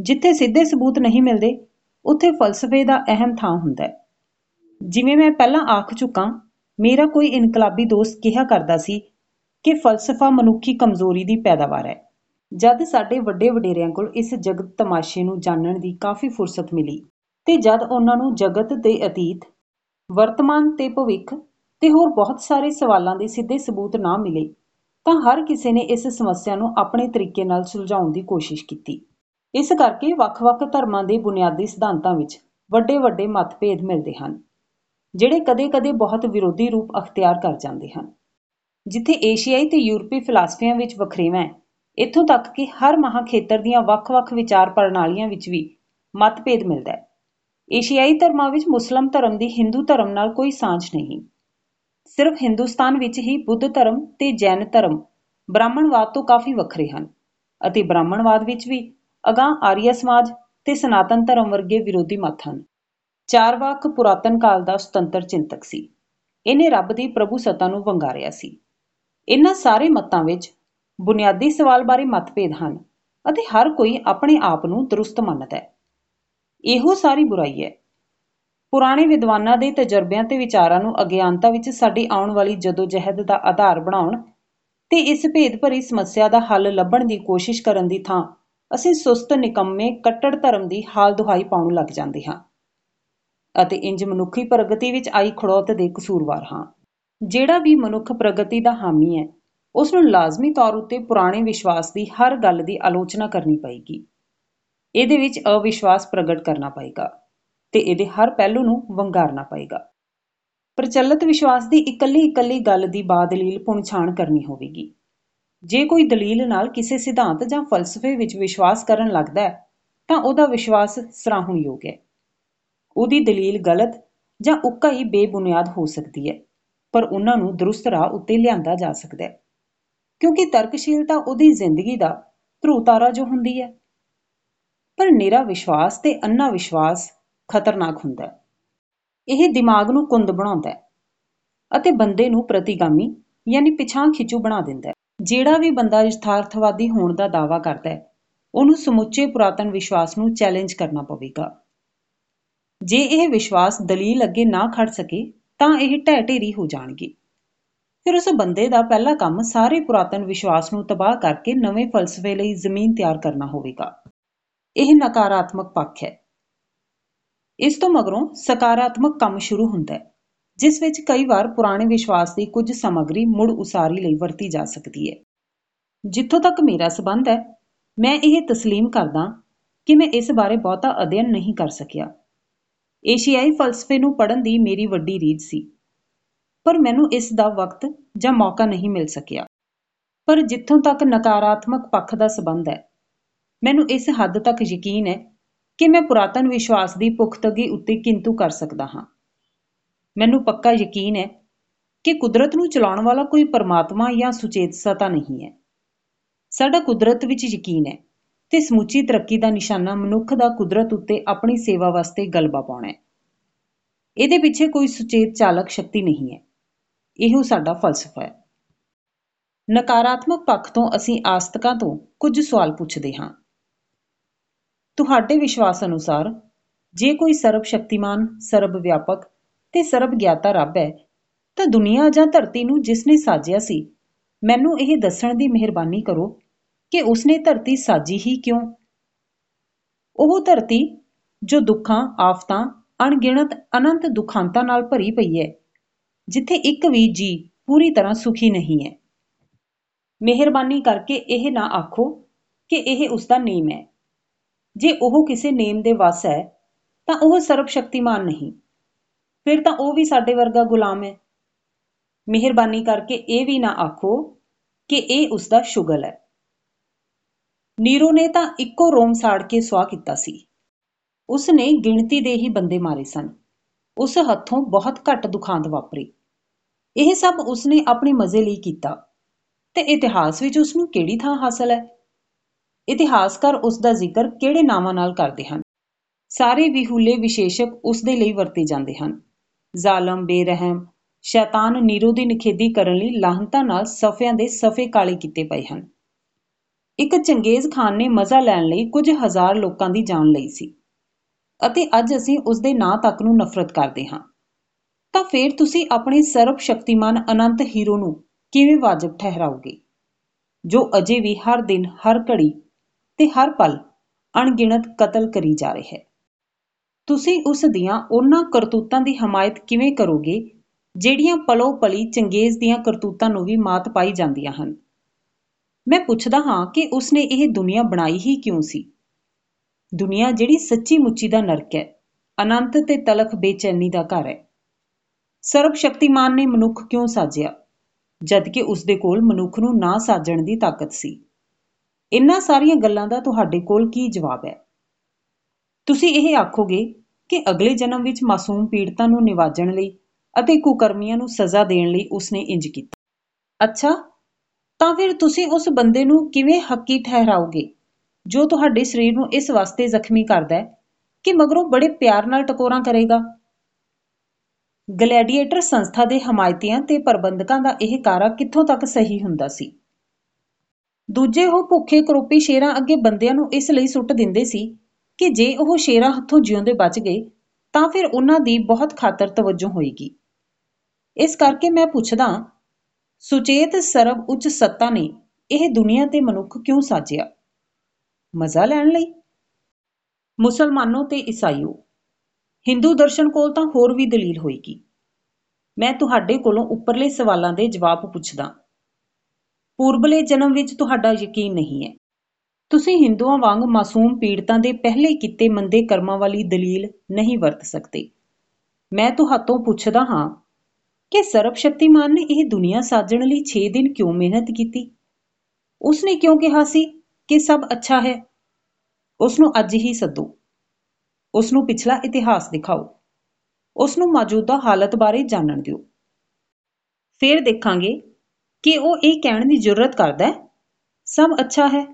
ਜਿੱਥੇ ਸਿੱਧੇ ਸਬੂਤ ਨਹੀਂ ਮਿਲਦੇ, ਉੱਥੇ ਫਲਸਫੇ ਦਾ ਅਹਿਮ ਥਾਂ ਹੁੰਦਾ ਹੈ। ਜਿਵੇਂ ਮੈਂ ਪਹਿਲਾਂ ਆਖ ਚੁੱਕਾ, ਮੇਰਾ ਕੋਈ ਇਨਕਲਾਬੀ ਦੋਸਤ ਕਿਹਾ ਕਰਦਾ ਸੀ ਕਿ ਫਲਸਫਾ ਮਨੁੱਖੀ ਕਮਜ਼ੋਰੀ ਦੀ ਪੈਦਾਵਾਰ ਹੈ। ਜਦ ਸਾਡੇ ਵੱਡੇ ਵਡੇਰਿਆਂ ਕੋਲ ਇਸ ਜਗਤ ਤਮਾਸ਼ੇ ਨੂੰ ਜਾਣਨ ਦੀ ਕਾਫੀ ਫੁਰਸਤ ਮਿਲੀ ਤੇ ਜਦ ਉਹਨਾਂ ਨੂੰ ਜਗਤ ਦੇ ਅਤੀਤ, ਵਰਤਮਾਨ ਤੇ ਭਵਿੱਖ ਤੇ ਹੋਰ ਬਹੁਤ ਸਾਰੇ ਸਵਾਲਾਂ ਦੇ ਸਿੱਧੇ ਸਬੂਤ ਨਾ ਮਿਲੇ ਤਾਂ ਹਰ ਕਿਸੇ ਨੇ ਇਸ ਸਮੱਸਿਆ ਨੂੰ ਆਪਣੇ ਤਰੀਕੇ ਨਾਲ ਸੁਲਝਾਉਣ ਦੀ ਕੋਸ਼ਿਸ਼ ਕੀਤੀ। ਇਸ ਕਰਕੇ ਵੱਖ-ਵੱਖ ਧਰਮਾਂ ਦੇ ਬੁਨਿਆਦੀ ਸਿਧਾਂਤਾਂ ਵਿੱਚ ਵੱਡੇ-ਵੱਡੇ ਮਤਭੇਦ ਮਿਲਦੇ ਹਨ, ਜਿਹੜੇ ਕਦੇ-ਕਦੇ ਬਹੁਤ ਵਿਰੋਧੀ ਰੂਪ ਅਖਤਿਆਰ ਕਰ ਜਾਂਦੇ ਹਨ। ਜਿੱਥੇ ਏਸ਼ੀਆਈ ਤੇ ਯੂਰਪੀ ਫਿਲਾਸਫੀਆਂ ਵਿੱਚ ਵਖਰੇਵਾਂ ਹੈ, ਇੱਥੋਂ ਤੱਕ ਕਿ ਹਰ ਮਹਾਖੇਤਰ ਦੀਆਂ ਵੱਖ-ਵੱਖ ਵਿਚਾਰ ਪ੍ਰਣਾਲੀਆਂ ਵਿੱਚ ਵੀ ਮਤਭੇਦ ਮਿਲਦਾ ਹੈ। ਏਸ਼ੀਆਈ ਧਰਮਾਂ ਵਿੱਚ ਮੁਸਲਮ ਧਰਮ ਦੀ ਹਿੰਦੂ ਧਰਮ ਨਾਲ ਕੋਈ ਸਾਂਝ ਨਹੀਂ। ਸਿਰਫ ਹਿੰਦੁਸਤਾਨ ਵਿੱਚ ਹੀ ਬੁੱਧ ਧਰਮ ਤੇ ਜੈਨ ਧਰਮ ਬ੍ਰਾਹਮਣਵਾਦ ਤੋਂ ਕਾਫੀ ਵੱਖਰੇ ਹਨ ਅਤੇ ਬ੍ਰਾਹਮਣਵਾਦ ਵਿੱਚ ਵੀ ਅਗਾਂਹ ਆਰੀਆ ਸਮਾਜ ਤੇ ਸਨਾਤਨ ਧਰਮ ਵਰਗੇ ਵਿਰੋਧੀ ਮੱਤ ਹਨ। ਚਾਰਵਾਕ ਪੁਰਾਤਨ ਕਾਲ ਦਾ ਸੁਤੰਤਰ ਚਿੰਤਕ ਸੀ। ਇਹਨੇ ਰੱਬ ਦੀ ਪ੍ਰਭੂ ਸੱਤਾ ਨੂੰ ਵੰਗਾਰਿਆ ਸੀ। ਇਹਨਾਂ ਸਾਰੇ ਮੱਤਾਂ ਵਿੱਚ ਬੁਨਿਆਦੀ ਸਵਾਲ ਬਾਰੇ ਮਤਭੇਦ ਹਨ ਅਤੇ ਹਰ ਕੋਈ ਆਪਣੇ ਆਪ ਨੂੰ ਦਰੁਸਤ ਮੰਨਦਾ ਹੈ। ਇਹੋ ਸਾਰੀ ਬੁਰਾਈ ਹੈ ਪੁਰਾਣੇ ਵਿਦਵਾਨਾਂ ਦੇ ਤਜਰਬਿਆਂ ਤੇ ਵਿਚਾਰਾਂ ਨੂੰ ਅਗਿਆਨਤਾ ਵਿੱਚ ਸਾਡੀ ਆਉਣ ਵਾਲੀ ਜਦੋਜਹਿਦ ਦਾ ਆਧਾਰ ਬਣਾਉਣ ਤੇ ਇਸ ਭੇਦ ਭਰੀ ਸਮੱਸਿਆ ਦਾ ਹੱਲ ਲੱਭਣ ਦੀ ਕੋਸ਼ਿਸ਼ ਕਰਨ ਦੀ ਥਾਂ, ਅਸੀਂ ਸੁਸਤ ਨਿਕੰਮੇ ਕੱਟੜ ਧਰਮ ਦੀ ਹਾਲ ਦੁਹਾਈ ਪਾਉਣ ਲੱਗ ਜਾਂਦੇ ਹਾਂ ਅਤੇ ਇੰਜ ਮਨੁੱਖੀ ਪ੍ਰਗਤੀ ਵਿੱਚ ਆਈ ਖੜੋਤ ਦੇ ਕਸੂਰਵਾਰ ਹਾਂ। ਜਿਹੜਾ ਵੀ ਮਨੁੱਖ ਪ੍ਰਗਤੀ ਦਾ ਹਾਮੀ ਹੈ ਉਸ ਨੂੰ ਲਾਜ਼ਮੀ ਤੌਰ ਉੱਤੇ ਪੁਰਾਣੇ ਵਿਸ਼ਵਾਸ ਦੀ ਹਰ ਗੱਲ ਦੀ ਆਲੋਚਨਾ ਕਰਨੀ ਪਏਗੀ। ਇਹਦੇ ਵਿੱਚ ਅਵਿਸ਼ਵਾਸ ਪ੍ਰਗਟ ਕਰਨਾ ਪਏਗਾ। ਤੇ ਇਹਦੇ ਹਰ ਪਹਿਲੂ ਨੂੰ ਵੰਗਾਰਨਾ ਪਏਗਾ। ਪ੍ਰਚਲਿਤ ਵਿਸ਼ਵਾਸ ਦੀ ਇਕੱਲੀ ਇਕੱਲੀ ਗੱਲ ਦੀ ਬਾਦਲੀਲ ਪੁਣਛਾਣ ਕਰਨੀ ਹੋਵੇਗੀ। ਜੇ ਕੋਈ ਦਲੀਲ ਨਾਲ ਕਿਸੇ ਸਿਧਾਂਤ ਜਾਂ ਫਲਸਫੇ ਵਿੱਚ ਵਿਸ਼ਵਾਸ ਕਰਨ ਲੱਗਦਾ ਹੈ, ਤਾਂ ਉਹਦਾ ਵਿਸ਼ਵਾਸ ਸਰਾਹੁਣਯੋਗ ਹੈ। ਉਹਦੀ ਦਲੀਲ ਗਲਤ ਜਾਂ ਉੱਕਾ ਹੀ ਬੇਬੁਨਿਆਦ ਹੋ ਸਕਦੀ ਹੈ, ਪਰ ਉਹਨਾਂ ਨੂੰ ਦਰੁਸਤ ਰਾਹ ਉੱਤੇ ਲਿਆਂਦਾ ਜਾ ਸਕਦਾ ਹੈ। ਕਿਉਂਕਿ ਤਰਕਸ਼ੀਲਤਾ ਉਹਦੀ ਜ਼ਿੰਦਗੀ ਦਾ ਧਰੂ ਤਾਰਾ ਜੋ ਹੁੰਦੀ ਹੈ। ਪਰ ਨਿਰਾ ਵਿਸ਼ਵਾਸ ਤੇ ਅੰਨਾ ਵਿਸ਼ਵਾਸ ਖਤਰਨਾਕ ਹੁੰਦਾ ਹੈ। ਇਹ ਦਿਮਾਗ ਨੂੰ ਕੁੰਦ ਬਣਾਉਂਦਾ ਹੈ ਅਤੇ ਬੰਦੇ ਨੂੰ ਪ੍ਰਤੀਗਾਮੀ ਯਾਨੀ ਪਿਛਾਂ ਖਿੱਚੂ ਬਣਾ ਦਿੰਦਾ ਹੈ। ਜਿਹੜਾ ਵੀ ਬੰਦਾ ਯਥਾਰਥਵਾਦੀ ਹੋਣ ਦਾ ਦਾਅਵਾ ਕਰਦਾ ਹੈ, ਉਹਨੂੰ ਸਮੁੱਚੇ ਪੁਰਾਤਨ ਵਿਸ਼ਵਾਸ ਨੂੰ ਚੈਲੰਜ ਕਰਨਾ ਪਵੇਗਾ। ਜੇ ਇਹ ਵਿਸ਼ਵਾਸ ਦਲੀਲ ਅੱਗੇ ਨਾ ਖੜ ਸਕੇ, ਤਾਂ ਇਹ ਢਹਿ ਢੇਰੀ ਹੋ ਜਾਣਗੇ। ਫਿਰ ਉਸ ਬੰਦੇ ਦਾ ਪਹਿਲਾ ਕੰਮ ਸਾਰੇ ਪੁਰਾਤਨ ਵਿਸ਼ਵਾਸ ਨੂੰ ਤਬਾਹ ਕਰਕੇ ਨਵੇਂ ਫਲਸਫੇ ਲਈ ਜ਼ਮੀਨ ਤਿਆਰ ਕਰਨਾ ਹੋਵੇਗਾ। ਇਹ ਨਕਾਰਾਤਮਕ ਪੱਖ ਹੈ। ਇਸ ਤੋਂ ਮਗਰੋਂ ਸਕਾਰਾਤਮਕ ਕੰਮ ਸ਼ੁਰੂ ਹੁੰਦਾ ਹੈ, ਜਿਸ ਵਿੱਚ ਕਈ ਵਾਰ ਪੁਰਾਣੇ ਵਿਸ਼ਵਾਸ ਦੀ ਕੁਝ ਸਮੱਗਰੀ ਮੁੜ ਉਸਾਰੀ ਲਈ ਵਰਤੀ ਜਾ ਸਕਦੀ ਹੈ। ਜਿੱਥੋਂ ਤੱਕ ਮੇਰਾ ਸਬੰਧ ਹੈ, ਮੈਂ ਇਹ ਤਸਲੀਮ ਕਰਦਾ ਕਿ ਮੈਂ ਇਸ ਬਾਰੇ ਬਹੁਤਾ ਅਧਿਐਨ ਨਹੀਂ ਕਰ ਸਕਿਆ। ਏਸ਼ੀਆਈ ਫਲਸਫੇ ਨੂੰ ਪੜਨ ਦੀ ਮੇਰੀ ਵੱਡੀ ਰੀਝ ਸੀ, ਪਰ ਮੈਨੂੰ ਇਸ ਦਾ ਵਕਤ ਜਾਂ ਮੌਕਾ ਨਹੀਂ ਮਿਲ ਸਕਿਆ। ਪਰ ਜਿੱਥੋਂ ਤੱਕ ਨਕਾਰਾਤਮਕ ਪੱਖ ਦਾ ਸਬੰਧ ਹੈ, ਮੈਨੂੰ ਇਸ ਹੱਦ ਤੱਕ ਯਕੀਨ ਹੈ ਕਿ ਮੈਂ ਪੁਰਾਤਨ ਵਿਸ਼ਵਾਸ ਦੀ ਪੁਖਤਗੀ ਉੱਤੇ ਕਿੰਤੂ ਕਰ ਸਕਦਾ ਹਾਂ। ਮੈਨੂੰ ਪੱਕਾ ਯਕੀਨ ਹੈ ਕਿ ਕੁਦਰਤ ਨੂੰ ਚਲਾਉਣ ਵਾਲਾ ਕੋਈ ਪਰਮਾਤਮਾ ਜਾਂ ਸੁਚੇਤ ਸਤਾ ਨਹੀਂ ਹੈ। ਸਾਡਾ ਕੁਦਰਤ ਵਿੱਚ ਯਕੀਨ ਹੈ ਤੇ ਸਮੁੱਚੀ ਤਰੱਕੀ ਦਾ ਨਿਸ਼ਾਨਾ ਮਨੁੱਖ ਦਾ ਕੁਦਰਤ ਉੱਤੇ ਆਪਣੀ ਸੇਵਾ ਵਾਸਤੇ ਗਲਬਾ ਪਾਉਣਾ ਹੈ। ਇਹਦੇ ਪਿੱਛੇ ਕੋਈ ਸੁਚੇਤ ਚਾਲਕ ਸ਼ਕਤੀ ਨਹੀਂ ਹੈ। ਇਹੋ ਸਾਡਾ ਫਲਸਫਾ ਹੈ। ਨਕਾਰਾਤਮਕ ਪੱਖ ਤੋਂ ਅਸੀਂ ਆਸਤਕਾਂ ਤੋਂ ਕੁਝ ਸਵਾਲ ਪੁੱਛਦੇ ਹਾਂ। ਤੁਹਾਡੇ ਵਿਸ਼ਵਾਸ ਅਨੁਸਾਰ ਜੇ ਕੋਈ ਸਰਬ ਸ਼ਕਤੀਮਾਨ, ਸਰਬ ਵਿਆਪਕ ਤੇ ਸਰਬ ਗਿਆਤਾ ਰੱਬ ਹੈ, ਤਾਂ ਦੁਨੀਆ ਜਾਂ ਧਰਤੀ ਨੂੰ ਜਿਸ ਨੇ ਸਾਜਿਆ ਸੀ, ਮੈਨੂੰ ਇਹ ਦੱਸਣ ਦੀ ਮਿਹਰਬਾਨੀ ਕਰੋ ਕਿ ਉਸਨੇ ਧਰਤੀ ਸਾਜੀ ਹੀ ਕਿਉਂ? ਉਹ ਧਰਤੀ ਜੋ ਦੁੱਖਾਂ, ਆਫਤਾਂ, ਅਣਗਿਣਤ, ਅਨੰਤ ਦੁਖਾਂਤਾਂ ਨਾਲ ਭਰੀ ਪਈ ਹੈ, ਜਿੱਥੇ ਇੱਕ ਵੀ ਜੀ ਪੂਰੀ ਤਰ੍ਹਾਂ ਸੁਖੀ ਨਹੀਂ ਹੈ। ਮਿਹਰਬਾਨੀ ਕਰਕੇ ਇਹ ਨਾ ਆਖੋ ਕਿ ਇਹ ਉਸ ਦਾ ਨੇਮ ਹੈ। ਜੇ ਉਹ ਕਿਸੇ ਨੇਮ ਦੇ ਵਸ ਹੈ, ਤਾਂ ਉਹ ਸਰਬ ਸ਼ਕਤੀਮਾਨ ਨਹੀਂ। ਫਿਰ ਤਾਂ ਉਹ ਵੀ ਸਾਡੇ ਵਰਗਾ ਗੁਲਾਮ ਹੈ। ਮਿਹਰਬਾਨੀ ਕਰਕੇ ਇਹ ਵੀ ਨਾ ਆਖੋ ਕਿ ਇਹ ਉਸ ਦਾ ਸ਼ੁਗਲ ਹੈ। ਨੀਰੋ ਨੇ ਤਾਂ ਇੱਕੋ ਰੋਮ ਸਾੜ ਕੇ ਸਵਾਹ ਕੀਤਾ ਸੀ। ਉਸ ਨੇ ਗਿਣਤੀ ਦੇ ਹੀ ਬੰਦੇ ਮਾਰੇ ਸਨ। ਉਸ ਹੱਥੋਂ ਬਹੁਤ ਘੱਟ ਦੁਖਾਂਤ ਵਾਪਰੀ। ਇਹ ਸਭ ਉਸ ਨੇ ਆਪਣੇ ਮਜ਼ੇ ਲਈ ਕੀਤਾ। ਤੇ ਇਤਿਹਾਸ ਵਿੱਚ ਉਸ ਨੂੰ ਕਿਹੜੀ ਥਾਂ ਹਾਸਲ ਹੈ? ਇਤਿਹਾਸਕਾਰ ਉਸ ਦਾ ਜ਼ਿਕਰ ਕਿਹੜੇ ਨਾਵਾਂ ਨਾਲ ਕਰਦੇ ਹਨ? ਸਾਰੇ ਵਿਹੂਲੇ ਵਿਸ਼ੇਸ਼ਕ ਉਸ ਦੇ ਲਈ ਵਰਤੇ ਜਾਂਦੇ ਹਨ। ਜ਼ਾਲਮ, ਬੇਰਹਿਮ, ਸ਼ੈਤਾਨ ਨੀਰੋ ਦੀ ਨਿਖੇਧੀ ਕਰਨ ਲਈ ਲਾਹਨਤਾਂ ਨਾਲ ਸਫਿਆਂ ਦੇ ਸਫੇ ਕਾਲੇ ਕੀਤੇ ਪਏ ਹਨ। ਇੱਕ ਚੰਗੇਜ਼ ਖਾਨ ਨੇ ਮਜ਼ਾ ਲੈਣ ਲਈ ਕੁਝ ਹਜ਼ਾਰ ਲੋਕਾਂ ਦੀ ਜਾਨ ਲਈ ਸੀ ਅਤੇ ਅੱਜ ਅਸੀਂ ਉਸ ਦੇ ਨਾਂ ਤੱਕ ਨੂੰ ਨਫ਼ਰਤ ਕਰਦੇ ਹਾਂ। ਤਾਂ ਫਿਰ ਤੁਸੀਂ ਆਪਣੇ ਸਰਬ ਸ਼ਕਤੀਮਾਨ ਅਨੰਤ ਹੀਰੋ ਨੂੰ ਕਿਵੇਂ ਵਾਜਬ ਠਹਿਰਾਓਗੇ? ਜੋ ਅਜੇ ਵੀ ਹਰ ਦਿਨ ਹਰ ਘੜੀ ਤੇ ਹਰ ਪਲ ਅਣਗਿਣਤ ਕਤਲ ਕਰੀ ਜਾ ਰਿਹਾ ਹੈ। ਤੁਸੀਂ ਉਸ ਦੀਆਂ ਉਹਨਾਂ ਕਰਤੂਤਾਂ ਦੀ ਹਮਾਇਤ ਕਿਵੇਂ ਕਰੋਗੇ, ਜਿਹੜੀਆਂ ਪਲੋਂ ਪਲੀ ਚੰਗੇਜ਼ ਦੀਆਂ ਕਰਤੂਤਾਂ ਨੂੰ ਵੀ ਮਾਤ ਪਾਈ ਜਾਂਦੀਆਂ ਹਨ? ਮੈਂ ਪੁੱਛਦਾ ਹਾਂ ਕਿ ਉਸਨੇ ਇਹ ਦੁਨੀਆ ਬਣਾਈ ਹੀ ਕਿਉਂ ਸੀ? ਦੁਨੀਆ ਜਿਹੜੀ ਸੱਚੀ ਮੁੱਚੀ ਦਾ ਨਰਕ ਹੈ, ਅਨੰਤ ਤੇ ਤਲਖ ਬੇਚੈਨੀ ਦਾ ਘਰ ਹੈ। ਸਰਬ ਸ਼ਕਤੀਮਾਨ ਨੇ ਮਨੁੱਖ ਕਿਉਂ ਸਾਜਿਆ, ਜਦਕਿ ਉਸਦੇ ਕੋਲ ਮਨੁੱਖ ਨੂੰ ਨਾ ਸਾਜਣ ਦੀ ਤਾਕਤ ਸੀ? ਇਹਨਾਂ ਸਾਰੀਆਂ ਗੱਲਾਂ ਦਾ ਤੁਹਾਡੇ ਕੋਲ ਕੀ ਜਵਾਬ ਹੈ? ਤੁਸੀਂ ਇਹ ਆਖੋਗੇ ਕਿ ਅਗਲੇ ਜਨਮ ਵਿੱਚ ਮਾਸੂਮ ਪੀੜਤਾਂ ਨੂੰ ਨਿਵਾਜਣ ਲਈ ਅਤੇ ਕੁਕਰਮੀਆਂ ਨੂੰ ਸਜ਼ਾ ਦੇਣ ਲਈ ਉਸਨੇ ਇੰਜ ਕੀਤਾ। ਅੱਛਾ, ਤਾਂ ਫਿਰ ਤੁਸੀਂ ਉਸ ਬੰਦੇ ਨੂੰ ਕਿਵੇਂ ਹੱਕੀ ਠਹਿਰਾਓਗੇ, ਜੋ ਤੁਹਾਡੇ ਸਰੀਰ ਨੂੰ ਇਸ ਵਾਸਤੇ ਜ਼ਖਮੀ ਕਰਦਾ ਹੈ ਕਿ ਮਗਰੋਂ ਬੜੇ ਪਿਆਰ ਨਾਲ ਟਕੋਰਾਂ ਕਰੇਗਾ? ਗਲੈਡੀਏਟਰ ਸੰਸਥਾ ਦੇ ਹਮਾਇਤੀਆਂ ਤੇ ਪ੍ਰਬੰਧਕਾਂ ਦਾ ਇਹ ਕਾਰਾ ਕਿੱਥੋਂ ਤੱਕ ਸਹੀ ਹੁੰਦਾ ਸੀ? ਦੂਜੇ ਉਹ ਭੁੱਖੇ ਕਰੋਪੀ ਸ਼ੇਰਾਂ ਅੱਗੇ ਬੰਦਿਆਂ ਨੂੰ ਇਸ ਲਈ ਸੁੱਟ ਦਿੰਦੇ ਸੀ ਕਿ ਜੇ ਉਹ ਸ਼ੇਰਾਂ ਹੱਥੋਂ ਜਿਉਂਦੇ ਬਚ ਗਏ, ਤਾਂ ਫਿਰ ਉਹਨਾਂ ਦੀ ਬਹੁਤ ਖਾਤਰ ਤਵੱਜੋ ਹੋਏਗੀ। ਇਸ ਕਰਕੇ ਮੈਂ ਪੁੱਛਦਾ, ਸੁਚੇਤ ਸਰਬ ਉੱਚ ਸੱਤਾ ਨੇ ਇਹ ਦੁਨੀਆ ਤੇ ਮਨੁੱਖ ਕਿਉਂ ਸਾਜਿਆ? ਮਜ਼ਾ ਲੈਣ ਲਈ? ਮੁਸਲਮਾਨੋ ਤੇ ਈਸਾਈਓ, ਹਿੰਦੂ ਦਰਸ਼ਨ ਕੋਲ ਤਾਂ ਹੋਰ ਵੀ ਦਲੀਲ ਹੋਏਗੀ। ਮੈਂ ਤੁਹਾਡੇ ਕੋਲੋਂ ਉੱਪਰਲੇ ਸਵਾਲਾਂ ਦੇ ਜਵਾਬ ਪੁੱਛਦਾ। ਪੂਰਬਲੇ ਜਨਮ ਵਿੱਚ ਤੁਹਾਡਾ ਯਕੀਨ ਨਹੀਂ ਹੈ। ਤੁਸੀਂ ਹਿੰਦੂਆਂ ਵਾਂਗ ਮਾਸੂਮ ਪੀੜਤਾਂ ਦੇ ਪਹਿਲੇ ਕੀਤੇ ਮੰਦੇ ਕਰਮਾਂ ਵਾਲੀ ਦਲੀਲ ਨਹੀਂ ਵਰਤ ਸਕਦੇ। ਮੈਂ ਤੁਹਾਤੋਂ ਪੁੱਛਦਾ ਹਾਂ ਕਿ ਸਰਬ ਸ਼ਕਤੀਮਾਨ ਨੇ ਇਹ ਦੁਨੀਆ ਸਾਜਣ ਲਈ 6 ਦਿਨ ਕਿਉਂ ਮਿਹਨਤ ਕੀਤੀ? ਉਸਨੇ ਕਿਉਂ ਕਿਹਾ ਸੀ ਕਿ ਸਭ ਅੱਛਾ ਹੈ? ਉਸ ਨੂੰ ਅੱਜ ਹੀ ਸੱਦੋ। ਉਸ ਨੂੰ ਪਿਛਲਾ ਇਤਿਹਾਸ ਦਿਖਾਓ। ਉਸ ਨੂੰ ਮੌਜੂਦਾ ਹਾਲਤ ਬਾਰੇ ਜਾਣਨ ਦਿਓ। ਫਿਰ ਦੇਖਾਂਗੇ ਕਿ ਉਹ ਇਹ ਕਹਿਣ ਦੀ ਜੁਰਤ ਕਰਦਾ ਹੈ? ਸਭ ਅੱਛਾ ਹੈ।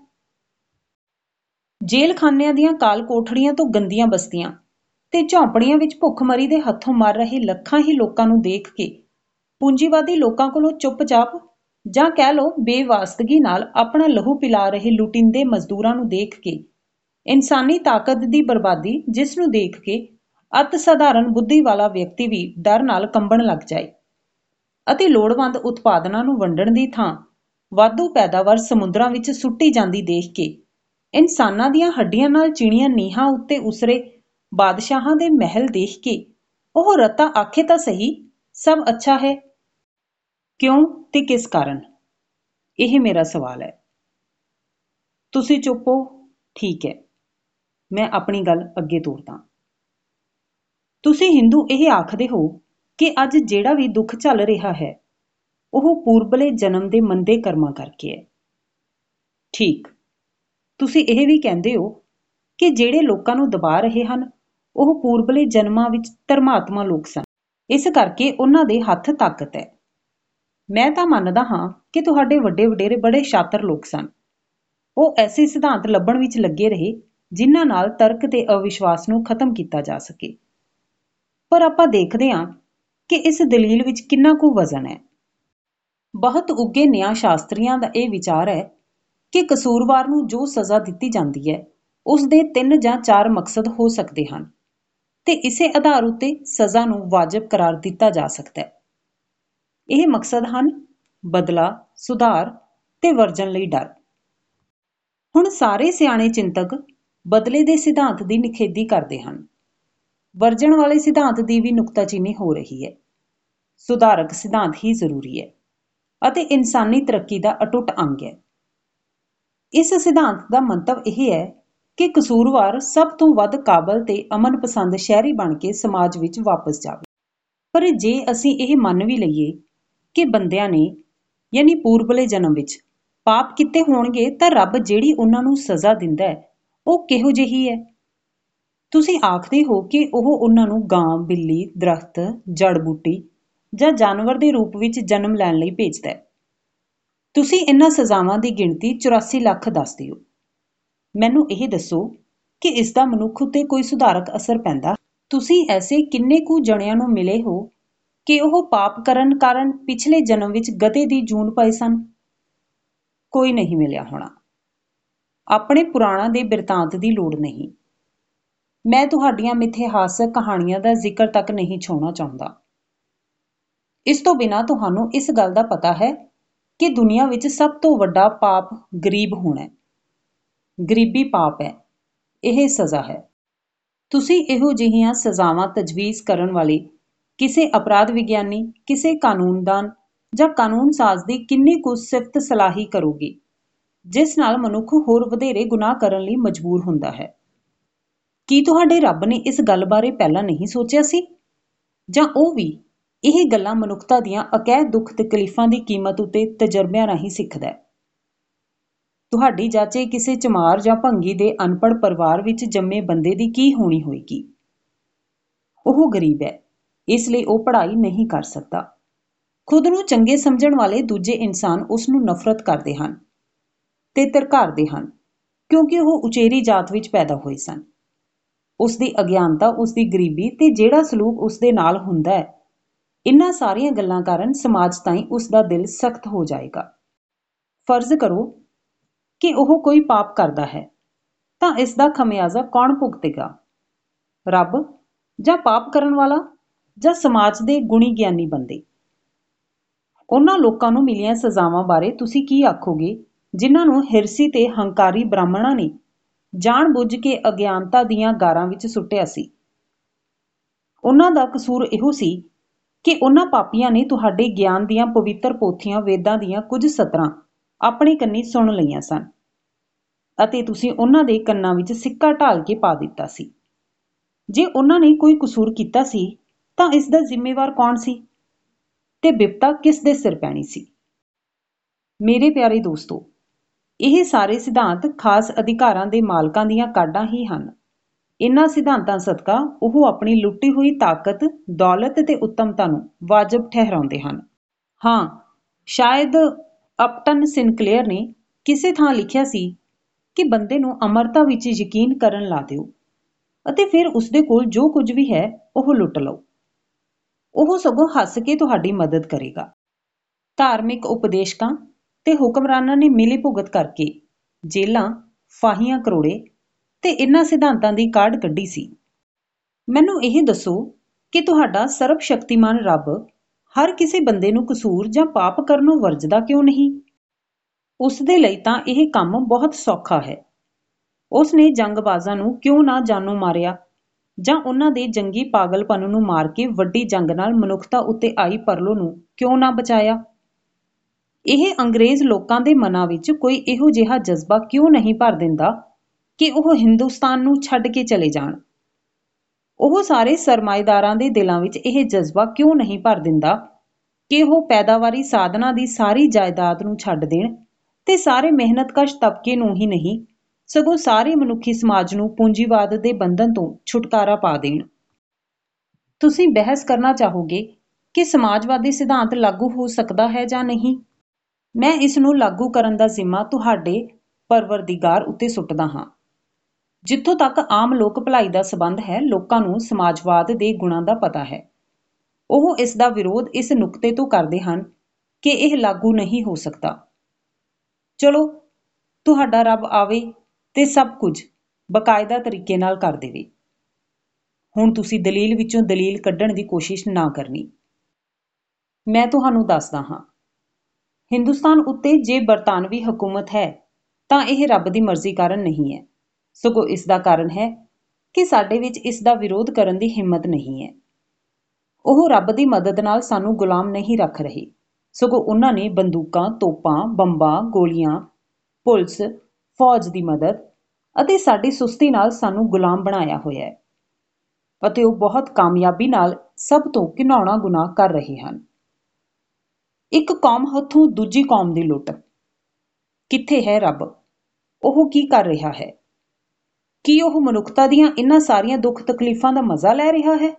ਜੇਲਖਾਨਿਆਂ ਦੀਆਂ ਕਾਲ ਕੋਠੜੀਆਂ ਤੋਂ ਗੰਦੀਆਂ ਬਸਤੀਆਂ ਤੇ ਝੌਂਪੜੀਆਂ ਵਿੱਚ ਭੁੱਖਮਰੀ ਦੇ ਹੱਥੋਂ ਮਰ ਰਹੇ ਲੱਖਾਂ ਹੀ ਲੋਕਾਂ ਨੂੰ ਦੇਖ ਕੇ ਪੂੰਜੀਵਾਦੀ ਲੋਕਾਂ ਕੋਲੋਂ ਚੁੱਪਚਾਪ ਜਾਂ ਕਹਿ ਲਓ ਬੇਵਾਸਤਗੀ ਨਾਲ ਆਪਣਾ ਲਹੂ ਪਿਲਾ ਰਹੇ ਲੁਟਿੰਦੇ ਮਜ਼ਦੂਰਾਂ ਨੂੰ ਦੇਖ ਕੇ, ਇਨਸਾਨੀ ਤਾਕਤ ਦੀ ਬਰਬਾਦੀ ਜਿਸ ਨੂੰ ਦੇਖ ਕੇ ਅਤ ਸਧਾਰਨ ਬੁੱਧੀ ਵਾਲਾ ਵਿਅਕਤੀ ਵੀ ਡਰ ਨਾਲ ਕੰਬਣ ਲੱਗ ਜਾਏ। ਅਤੇ ਲੋੜਵੰਦ ਉਤਪਾਦਨਾਂ ਨੂੰ ਵੰਡਣ ਦੀ ਥਾਂ। ਵਾਧੂ ਪੈਦਾਵਾਰ ਸਮੁੰਦਰਾਂ ਵਿੱਚ ਸੁੱਟੀ ਜਾਂਦੀ ਦੇਖ ਕੇ ਇਨਸਾਨਾਂ ਦੀਆਂ ਹੱਡੀਆਂ ਨਾਲ ਚਿਣੀਆਂ ਨੀਹਾਂ ਉੱਤੇ ਉਸਰੇ ਬਾਦਸ਼ਾਹਾਂ ਦੇ ਮਹਿਲ ਦੇਖ ਕੇ ਉਹ ਰਤਾ ਆਖੇ ਤਾਂ ਸਹੀ, ਸਭ ਅੱਛਾ ਹੈ। ਕਿਉਂ ਤੇ ਕਿਸ ਕਾਰਨ? ਇਹ ਮੇਰਾ ਸਵਾਲ ਹੈ। ਤੁਸੀਂ ਚੁੱਪੋ ਠੀਕ ਹੈ। ਮੈਂ ਆਪਣੀ ਗੱਲ ਅੱਗੇ ਤੋਰਦਾ। ਤੁਸੀਂ ਹਿੰਦੂ ਇਹ ਆਖਦੇ ਹੋ ਕਿ ਅੱਜ ਜਿਹੜਾ ਵੀ ਦੁੱਖ ਝੱਲ ਰਿਹਾ ਹੈ, ਉਹ ਪੂਰਬਲੇ ਜਨਮ ਦੇ ਮੰਦੇ ਕਰਮਾਂ ਕਰਕੇ ਹੈ। ਠੀਕ। ਤੁਸੀਂ ਇਹ ਵੀ ਕਹਿੰਦੇ ਹੋ ਕਿ ਜਿਹੜੇ ਲੋਕਾਂ ਨੂੰ ਦਬਾ ਰਹੇ ਹਨ, ਉਹ ਪੂਰਬਲੇ ਜਨਮਾਂ ਵਿੱਚ ਧਰਮਾਤਮਾ ਲੋਕ ਸਨ। ਇਸ ਕਰਕੇ ਉਹਨਾਂ ਦੇ ਹੱਥ ਤਾਕਤ ਹੈ। ਮੈਂ ਤਾਂ ਮੰਨਦਾ ਹਾਂ ਕਿ ਤੁਹਾਡੇ ਵੱਡੇ ਵਡੇਰੇ ਬੜੇ ਸ਼ਾਤਰ ਲੋਕ ਸਨ। ਉਹ ਐਸੇ ਸਿਧਾਂਤ ਲੱਭਣ ਵਿੱਚ ਲੱਗੇ ਰਹੇ, ਜਿਨ੍ਹਾਂ ਨਾਲ ਤਰਕ ਤੇ ਅਵਿਸ਼ਵਾਸ ਨੂੰ ਖਤਮ ਕੀਤਾ ਜਾ ਸਕੇ। ਪਰ ਆਪਾਂ ਦੇਖਦੇ ਹਾਂ ਕਿ ਇਸ ਦਲੀਲ ਵਿੱਚ ਕਿੰਨਾ ਕੁ ਵਜ਼ਨ ਹੈ? ਬਹੁਤ ਉੱਗੇ ਨਿਆਂ ਸ਼ਾਸਤਰੀਆਂ ਦਾ ਇਹ ਵਿਚਾਰ ਹੈ ਕਿ ਕਸੂਰਵਾਰ ਨੂੰ ਜੋ ਸਜ਼ਾ ਦਿੱਤੀ ਜਾਂਦੀ ਹੈ ਉਸ ਦੇ ਤਿੰਨ ਜਾਂ ਚਾਰ ਮਕਸਦ ਹੋ ਸਕਦੇ ਹਨ ਤੇ ਇਸੇ ਆਧਾਰ ਉੱਤੇ ਸਜ਼ਾ ਨੂੰ ਵਾਜਬ ਕਰਾਰ ਦਿੱਤਾ ਜਾ ਸਕਦਾ ਹੈ। ਇਹ ਮਕਸਦ ਹਨ ਬਦਲਾ, ਸੁਧਾਰ ਤੇ ਵਰਜਨ ਲਈ ਡਰ। ਹੁਣ ਸਾਰੇ ਸਿਆਣੇ ਚਿੰਤਕ ਬਦਲੇ ਦੇ ਸਿਧਾਂਤ ਦੀ ਨਿਖੇਧੀ ਕਰਦੇ ਹਨ। ਵਰਜਣ ਵਾਲੇ ਸਿਧਾਂਤ ਦੀ ਵੀ ਨੁਕਤਾਚੀਨੀ ਹੋ ਰਹੀ ਹੈ। ਸੁਧਾਰਕ ਸਿਧਾਂਤ ਹੀ ਜ਼ਰੂਰੀ ਹੈ ਅਤੇ ਇਨਸਾਨੀ ਤਰੱਕੀ ਦਾ ਅਟੁੱਟ ਅੰਗ ਹੈ। ਇਸ ਸਿਧਾਂਤ ਦਾ ਮੰਤਵ ਇਹ ਹੈ ਕਿ ਕਸੂਰਵਾਰ ਸਭ ਤੋਂ ਵੱਧ ਕਾਬਲ ਤੇ ਅਮਨ ਪਸੰਦ ਸ਼ਹਿਰੀ ਬਣ ਕੇ ਸਮਾਜ ਵਿੱਚ ਵਾਪਸ ਜਾਵੇ। ਪਰ ਜੇ ਅਸੀਂ ਇਹ ਮੰਨ ਵੀ ਲਈਏ ਕਿ ਬੰਦਿਆਂ ਨੇ, ਯਾਨੀ ਪੂਰਬਲੇ ਜਨਮ ਵਿੱਚ, ਪਾਪ ਕੀਤੇ ਹੋਣਗੇ ਤਾਂ ਰੱਬ ਜਿਹੜੀ ਉਹਨਾਂ ਨੂੰ ਸਜ਼ਾ ਦਿੰਦਾ ਹੈ, ਉਹ ਕਿਹੋ ਜਿਹੀ ਹੈ? ਤੁਸੀਂ ਆਖਦੇ ਹੋ ਕਿ ਉਹ ਉਹਨਾਂ ਨੂੰ ਗਾਂ, ਬਿੱਲੀ, ਦਰਖਤ, ਜੜ ਬੂਟੀ ਜਾਂ ਜਾਨਵਰ ਦੇ ਰੂਪ ਵਿੱਚ ਜਨਮ ਲੈਣ ਲਈ ਭੇਜਦਾ ਹੈ। ਤੁਸੀਂ ਇਹਨਾਂ ਸਜ਼ਾਵਾਂ ਦੀ ਗਿਣਤੀ 84 ਲੱਖ ਦੱਸਦੇ ਹੋ ਮੈਨੂੰ ਇਹ ਦੱਸੋ ਕਿ ਇਸਦਾ ਮਨੁੱਖ ਉੱਤੇ ਕੋਈ ਸੁਧਾਰਕ ਅਸਰ ਪੈਂਦਾ? ਤੁਸੀਂ ਐਸੇ ਕਿੰਨੇ ਕੁ ਜਣਿਆਂ ਨੂੰ ਮਿਲੇ ਹੋ ਕਿ ਉਹ ਪਾਪ ਕਰਨ ਕਾਰਨ ਪਿਛਲੇ ਜਨਮ ਵਿੱਚ ਗਧੇ ਦੀ ਜੂਨ ਪਏ ਸਨ? ਕੋਈ ਨਹੀਂ ਮਿਲਿਆ ਹੋਣਾ। ਆਪਣੇ ਪੁਰਾਣਾ ਦੇ ਬਿਰਤਾਂਤ ਦੀ ਲੋੜ ਨਹੀਂ। ਮੈਂ ਤੁਹਾਡੀਆਂ ਮਿਥਿਹਾਸਕ ਕਹਾਣੀਆਂ ਦਾ ਜ਼ਿਕਰ ਤੱਕ ਨਹੀਂ ਛੋਣਾ ਚਾਹੁੰਦਾ। ਇਸ ਤੋਂ ਬਿਨਾਂ ਤੁਹਾਨੂੰ ਇਸ ਗੱਲ ਦਾ ਪਤਾ ਹੈ ਕਿ ਦੁਨੀਆ ਵਿੱਚ ਸਭ ਤੋਂ ਵੱਡਾ ਪਾਪ ਗਰੀਬ ਹੋਣਾ ਹੈ। ਗਰੀਬੀ ਪਾਪ ਹੈ। ਇਹ ਸਜ਼ਾ ਹੈ। ਤੁਸੀਂ ਇਹੋ ਜਿਹੀਆਂ ਸਜ਼ਾਵਾਂ ਤਜਵੀਜ਼ ਕਰਨ ਵਾਲੇ ਕਿਸੇ ਅਪਰਾਧ ਵਿਗਿਆਨੀ, ਕਿਸੇ ਕਾਨੂੰਨਦਾਨ ਜਾਂ ਕਾਨੂੰਨ ਸਾਜ਼ ਦੀ ਕਿੰਨੀ ਕੁ ਸਿਫਤ ਸਲਾਹੀ ਕਰੋਗੇ, ਜਿਸ ਨਾਲ ਮਨੁੱਖ ਹੋਰ ਵਧੇਰੇ ਗੁਨਾਹ ਕਰਨ ਲਈ ਮਜਬੂਰ ਹੁੰਦਾ ਹੈ। ਕੀ ਤੁਹਾਡੇ ਰੱਬ ਨੇ ਇਸ ਗੱਲ ਬਾਰੇ ਪਹਿਲਾਂ ਨਹੀਂ ਸੋਚਿਆ ਸੀ? ਜਾਂ ਉਹ ਵੀ ਇਹ ਗੱਲਾਂ ਮਨੁੱਖਤਾ ਦੀਆਂ ਅਕਹਿ ਦੁੱਖ ਤਕਲੀਫਾਂ ਦੀ ਕੀਮਤ ਉਤੇ ਤਜਰਬਿਆਂ ਰਾਹੀਂ ਸਿੱਖਦਾ ਹੈ? ਤੁਹਾਡੀ ਜਾਚੇ ਕਿਸੇ ਚਮਾਰ ਜਾਂ ਭੰਗੀ ਦੇ ਅਨਪੜ ਪਰਿਵਾਰ ਵਿੱਚ ਜੰਮੇ ਬੰਦੇ ਦੀ ਕੀ ਹੋਣੀ ਹੋਏਗੀ? ਉਹ ਗਰੀਬ ਹੈ, ਇਸ ਲਈ ਉਹ ਪੜ੍ਹਾਈ ਨਹੀਂ ਕਰ ਸਕਦਾ। ਖੁਦ ਨੂੰ ਚੰਗੇ ਸਮਝਣ ਵਾਲੇ ਦੂਜੇ ਇਨਸਾਨ ਉਸ ਨੂੰ ਨਫ਼ਰਤ ਕਰਦੇ ਹਨ ਤੇ ਧਰਕਾਰਦੇ ਹਨ, ਕਿਉਂਕਿ ਉਹ ਉਚੇਰੀ ਜਾਤ ਵਿੱਚ ਪੈਦਾ ਹੋਏ ਸਨ। ਉਸ ਦੀ ਅਗਿਆਨਤਾ ਉਸ ਦੀ ਗਰੀਬੀ ਤੇ ਜਿਹੜਾ ਸਲੂਕ ਉਸ ਦੇ ਨਾਲ ਹੁੰਦਾ ਹੈ, ਇਨ੍ਹਾਂ ਸਾਰੀਆਂ ਗੱਲਾਂ ਕਾਰਨ ਸਮਾਜ ਤਾਈਂ ਉਸ ਦਾ ਦਿਲ ਸਖਤ ਹੋ ਜਾਏਗਾ। ਫਰਜ਼ ਕਰੋ ਕਿ ਉਹ ਕੋਈ ਪਾਪ ਕਰਦਾ ਹੈ, ਤਾਂ ਇਸ ਦਾ ਖਮਿਆਜ਼ਾ ਕੌਣ ਭੁਗਤੇਗਾ? ਰੱਬ ਜਾਂ ਪਾਪ ਕਰਨ ਵਾਲਾ ਜਾਂ ਸਮਾਜ ਦੇ ਗੁਣੀ ਗਿਆਨੀ ਬੰਦੇ? ਉਹਨਾਂ ਲੋਕਾਂ ਨੂੰ ਮਿਲੀਆਂ ਸਜ਼ਾਵਾਂ ਬਾਰੇ ਤੁਸੀਂ ਕੀ ਆਖੋਗੇ, ਜਿਨ੍ਹਾਂ ਨੂੰ ਹਿਰਸੀ ਤੇ ਹੰਕਾਰੀ ਬ੍ਰਾਹਮਣਾਂ ਨੇ ਜਾਣ ਬੁੱਝ ਕੇ ਅਗਿਆਨਤਾ ਦੀਆਂ ਗਾਰਾਂ ਵਿੱਚ ਸੁੱਟਿਆ ਸੀ। ਉਹਨਾਂ ਦਾ ਕਸੂਰ ਇਹੋ ਸੀ ਕਿ ਉਹਨਾਂ ਪਾਪੀਆਂ ਨੇ ਤੁਹਾਡੇ ਗਿਆਨ ਦੀਆਂ ਪਵਿੱਤਰ ਪੋਥੀਆਂ ਵੇਦਾਂ ਦੀਆਂ ਕੁਝ ਸਤਰਾਂ ਆਪਣੇ ਕੰਨੀ ਸੁਣ ਲਈਆਂ ਸਨ ਅਤੇ ਤੁਸੀਂ ਉਹਨਾਂ ਦੇ ਕੰਨਾਂ ਵਿੱਚ ਸਿੱਕਾ ਢਾਲ ਕੇ ਪਾ ਦਿੱਤਾ ਸੀ। ਜੇ ਉਹਨਾਂ ਨੇ ਕੋਈ ਕਸੂਰ ਕੀਤਾ ਸੀ, ਤਾਂ ਇਸਦਾ ਜ਼ਿੰਮੇਵਾਰ ਕੌਣ ਸੀ? ਤੇ ਬਿਪਤਾ ਕਿਸ ਦੇ ਸਿਰ ਪੈਣੀ ਸੀ? ਮੇਰੇ ਪਿਆਰੇ ਦੋਸਤੋ ਇਹ ਸਾਰੇ ਸਿਧਾਂਤ ਖਾਸ ਅਧਿਕਾਰਾਂ ਦੇ ਮਾਲਕਾਂ ਦੀਆਂ ਕਾਢਾਂ ਹੀ ਹਨ। ਇਨ੍ਹਾਂ ਸਿਧਾਂਤਾਂ ਸਦਕਾ ਉਹ ਆਪਣੀ ਲੁੱਟੀ ਹੋਈ ਤਾਕਤ, ਦੌਲਤ ਤੇ ਉੱਤਮਤਾ ਨੂੰ ਵਾਜਬ ਠਹਿਰਾਉਂਦੇ ਹਨ। ਹਾਂ, ਸ਼ਾਇਦ ਅਪਟਨ ਸਿਨਕਲੇਅਰ ਨੇ ਕਿਸੇ ਥਾਂ ਲਿਖਿਆ ਸੀ ਕਿ ਬੰਦੇ ਨੂੰ ਅਮਰਤਾ ਵਿੱਚ ਯਕੀਨ ਕਰਨ ਲਾ ਦਿਓ ਅਤੇ ਫਿਰ ਉਸਦੇ ਕੋਲ ਜੋ ਕੁਝ ਵੀ ਹੈ, ਉਹ ਲੁੱਟ ਲਓ। ਉਹ ਸਗੋਂ ਹੱਸ ਕੇ ਤੁਹਾਡੀ ਮਦਦ ਕਰੇਗਾ। ਧਾਰਮਿਕ ਉਪਦੇਸ਼ਕਾਂ ਤੇ ਹੁਕਮਰਾਨਾਂ ਨੇ ਮਿਲੀ ਭੁਗਤ ਕਰਕੇ ਜੇਲਾਂ, ਫਾਹੀਆਂ, ਕਰੋੜੇ ਤੇ ਇਹਨਾਂ ਸਿਧਾਂਤਾਂ ਦੀ ਕਾਢ ਕੱਢੀ ਸੀ। ਮੈਨੂੰ ਇਹ ਦੱਸੋ ਕਿ ਤੁਹਾਡਾ ਸਰਬ ਸ਼ਕਤੀਮਾਨ ਰੱਬ ਹਰ ਕਿਸੇ ਬੰਦੇ ਨੂੰ ਕਸੂਰ ਜਾਂ ਪਾਪ ਕਰਨੋਂ ਵਰਜਦਾ ਕਿਉਂ ਨਹੀਂ? ਉਸ ਦੇ ਲਈ ਤਾਂ ਇਹ ਕੰਮ ਬਹੁਤ ਸੌਖਾ ਹੈ। ਉਸ ਨੇ ਜੰਗਬਾਜ਼ਾਂ ਨੂੰ ਕਿਉਂ ਨਾ ਜਾਨੋਂ ਮਾਰਿਆ ਜਾਂ ਉਹਨਾਂ ਦੇ ਜੰਗੀ ਪਾਗਲਪਨ ਨੂੰ ਮਾਰ ਕੇ ਵੱਡੀ ਜੰਗ ਨਾਲ ਮਨੁੱਖਤਾ ਉੱਤੇ ਆਈ ਪਰਲੋ ਨੂੰ ਕਿਉਂ ਨਾ ਬਚਾਇਆ? ਇਹ ਅੰਗਰੇਜ਼ ਲੋਕਾਂ ਦੇ ਮਨਾਂ ਵਿੱਚ ਕੋਈ ਇਹੋ ਜਿਹਾ ਜਜ਼ਬਾ ਕਿਉਂ ਨਹੀਂ ਭਰ ਦਿੰਦਾ ਕਿ ਉਹ ਹਿੰਦੁਸਤਾਨ ਨੂੰ ਛੱਡ ਕੇ ਚਲੇ ਜਾਣ? ਉਹ ਸਾਰੇ ਸਰਮਾਇਦਾਰਾਂ ਦੇ ਦਿਲਾਂ ਵਿੱਚ ਇਹ ਜਜ਼ਬਾ ਕਿਉਂ ਨਹੀਂ ਭਰ ਦਿੰਦਾ ਕਿ ਉਹ ਪੈਦਾਵਾਰੀ ਸਾਧਨਾਂ ਦੀ ਸਾਰੀ ਜਾਇਦਾਦ ਨੂੰ ਛੱਡ ਦੇਣ ਤੇ ਸਾਰੇ ਮਿਹਨਤਕਸ਼ ਤਬਕੇ ਨੂੰ ਹੀ ਨਹੀਂ, ਸਗੋਂ ਸਾਰੇ ਮਨੁੱਖੀ ਸਮਾਜ ਨੂੰ ਪੂੰਜੀਵਾਦ ਦੇ ਬੰਧਨ ਤੋਂ ਛੁਟਕਾਰਾ ਪਾ ਦੇਣ? ਤੁਸੀਂ ਬਹਿਸ ਕਰਨਾ ਚਾਹੋਗੇ ਕਿ ਸਮਾਜਵਾਦੀ ਸਿਧਾਂਤ ਲਾਗੂ ਹੋ ਸਕਦਾ ਹੈ ਜਾਂ ਨਹੀਂ? ਮੈਂ ਇਸ ਨੂੰ ਲਾਗੂ ਕਰਨ ਦਾ ਜ਼ਿੰਮਾ ਤੁਹਾਡੇ ਪਰਵਰਦੀਗਾਰ ਉੱਤੇ ਸੁੱਟਦਾ ਹਾਂ। ਜਿੱਥੋਂ ਤੱਕ ਆਮ ਲੋਕ ਭਲਾਈ ਦਾ ਸੰਬੰਧ ਹੈ, ਲੋਕਾਂ ਨੂੰ ਸਮਾਜਵਾਦ ਦੇ ਗੁਣਾਂ ਦਾ ਪਤਾ ਹੈ। ਉਹ ਇਸਦਾ ਵਿਰੋਧ ਇਸ ਨੁਕਤੇ ਤੋਂ ਕਰਦੇ ਹਨ ਕਿ ਇਹ ਲਾਗੂ ਨਹੀਂ ਹੋ ਸਕਦਾ। ਚਲੋ, ਤੁਹਾਡਾ ਰੱਬ ਆਵੇ ਤੇ ਸਭ ਕੁਝ ਬਾਕਾਇਦਾ ਤਰੀਕੇ ਨਾਲ ਕਰ ਦੇਵੇ। ਹੁਣ ਤੁਸੀਂ ਦਲੀਲ ਵਿੱਚੋਂ ਦਲੀਲ ਕੱਢਣ ਦੀ ਕੋਸ਼ਿਸ਼ ਨਾ ਕਰਨੀ। ਮੈਂ ਤੁਹਾਨੂੰ ਦੱਸਦਾ ਹਾਂ ਹਿੰਦੁਸਤਾਨ ਉੱਤੇ ਜੇ ਬਰਤਾਨਵੀ ਹਕੂਮਤ ਹੈ, ਤਾਂ ਇਹ ਰੱਬ ਦੀ ਮਰਜ਼ੀ ਕਾਰਨ ਨਹੀਂ ਹੈ। ਸਗੋਂ ਇਸ ਦਾ ਕਾਰਨ ਹੈ ਕਿ ਸਾਡੇ ਵਿੱਚ ਇਸ ਦਾ ਵਿਰੋਧ ਕਰਨ ਦੀ ਹਿੰਮਤ ਨਹੀਂ ਹੈ। ਉਹ ਰੱਬ ਦੀ ਮਦਦ ਨਾਲ ਸਾਨੂੰ ਗੁਲਾਮ ਨਹੀਂ ਰੱਖ ਰਹੇ। ਸਗੋਂ ਉਹਨਾਂ ਨੇ ਬੰਦੂਕਾਂ, ਤੋਪਾਂ, ਬੰਬਾਂ, ਗੋਲੀਆਂ, ਪੁਲਿਸ, ਫੌਜ ਦੀ ਮਦਦ ਅਤੇ ਸਾਡੀ ਸੁਸਤੀ ਨਾਲ ਸਾਨੂੰ ਗੁਲਾਮ ਬਣਾਇਆ ਹੋਇਆ ਹੈ। ਅਤੇ ਉਹ ਬਹੁਤ ਕਾਮਯਾਬੀ ਨਾਲ ਸਭ ਤੋਂ ਘਿਨਾਉਣਾ ਗੁਨਾਹ ਕਰ ਰਹੇ ਹਨ। ਇੱਕ ਕੌਮ ਹੱਥੋਂ ਦੂਜੀ ਕੌਮ ਦੀ ਲੁੱਟ। ਕਿੱਥੇ ਹੈ ਰੱਬ? ਉਹ ਕੀ ਕਰ ਰਿਹਾ ਹੈ? ਕੀ ਉਹ ਮਨੁੱਖਤਾ ਦੀਆਂ ਇਨ੍ਹਾਂ ਸਾਰੀਆਂ ਦੁੱਖ ਤਕਲੀਫਾਂ ਦਾ ਮਜ਼ਾ ਲੈ ਰਿਹਾ ਹੈ?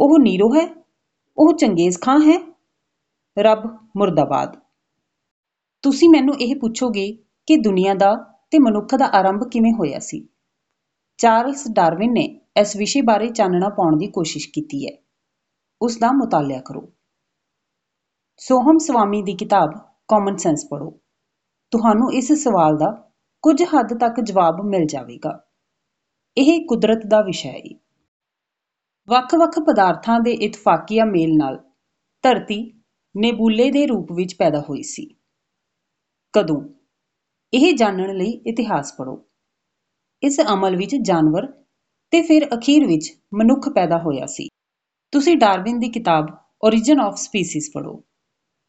ਉਹ ਨੀਰੋ ਹੈ? ਉਹ ਚੰਗੇਜ਼ ਖਾਂ ਹੈ? ਰੱਬ ਮੁਰਦਾਬਾਦ। ਤੁਸੀਂ ਮੈਨੂੰ ਇਹ ਪੁੱਛੋਗੇ ਕਿ ਦੁਨੀਆ ਦਾ ਤੇ ਮਨੁੱਖ ਦਾ ਆਰੰਭ ਕਿਵੇਂ ਹੋਇਆ ਸੀ? ਚਾਰਲਸ ਡਾਰਵਿਨ ਨੇ ਇਸ ਵਿਸ਼ੇ ਬਾਰੇ ਚਾਨਣਾ ਪਾਉਣ ਦੀ ਕੋਸ਼ਿਸ਼ ਕੀਤੀ ਹੈ। ਉਸ ਦਾ ਮੁਤਾਲਿਆ ਕਰੋ। ਸੋਹਮ ਸਵਾਮੀ ਦੀ ਕਿਤਾਬ ਕਾਮਨ ਸੈਂਸ ਪੜ੍ਹੋ। ਤੁਹਾਨੂੰ ਇਸ ਸਵਾਲ ਦਾ ਕੁਝ ਹੱਦ ਤੱਕ ਜਵਾਬ ਮਿਲ ਜਾਵੇਗਾ। ਇਹ ਕੁਦਰਤ ਦਾ ਵਿਸ਼ਾ ਏ ਵੱਖ-ਵੱਖ ਪਦਾਰਥਾਂ ਦੇ ਇਤਫਾਕੀਆ ਮੇਲ ਨਾਲ ਧਰਤੀ ਨੇਬੂਲੇ ਦੇ ਰੂਪ ਵਿੱਚ ਪੈਦਾ ਹੋਈ ਸੀ। ਕਦੋਂ? ਇਹ ਜਾਣਨ ਲਈ ਇਤਿਹਾਸ ਪੜ੍ਹੋ। ਇਸ ਅਮਲ ਵਿੱਚ ਜਾਨਵਰ ਤੇ ਫਿਰ ਅਖੀਰ ਵਿੱਚ ਮਨੁੱਖ ਪੈਦਾ ਹੋਇਆ ਸੀ। ਤੁਸੀਂ ਡਾਰਵਿਨ ਦੀ ਕਿਤਾਬ, origin of species ਪੜ੍ਹੋ।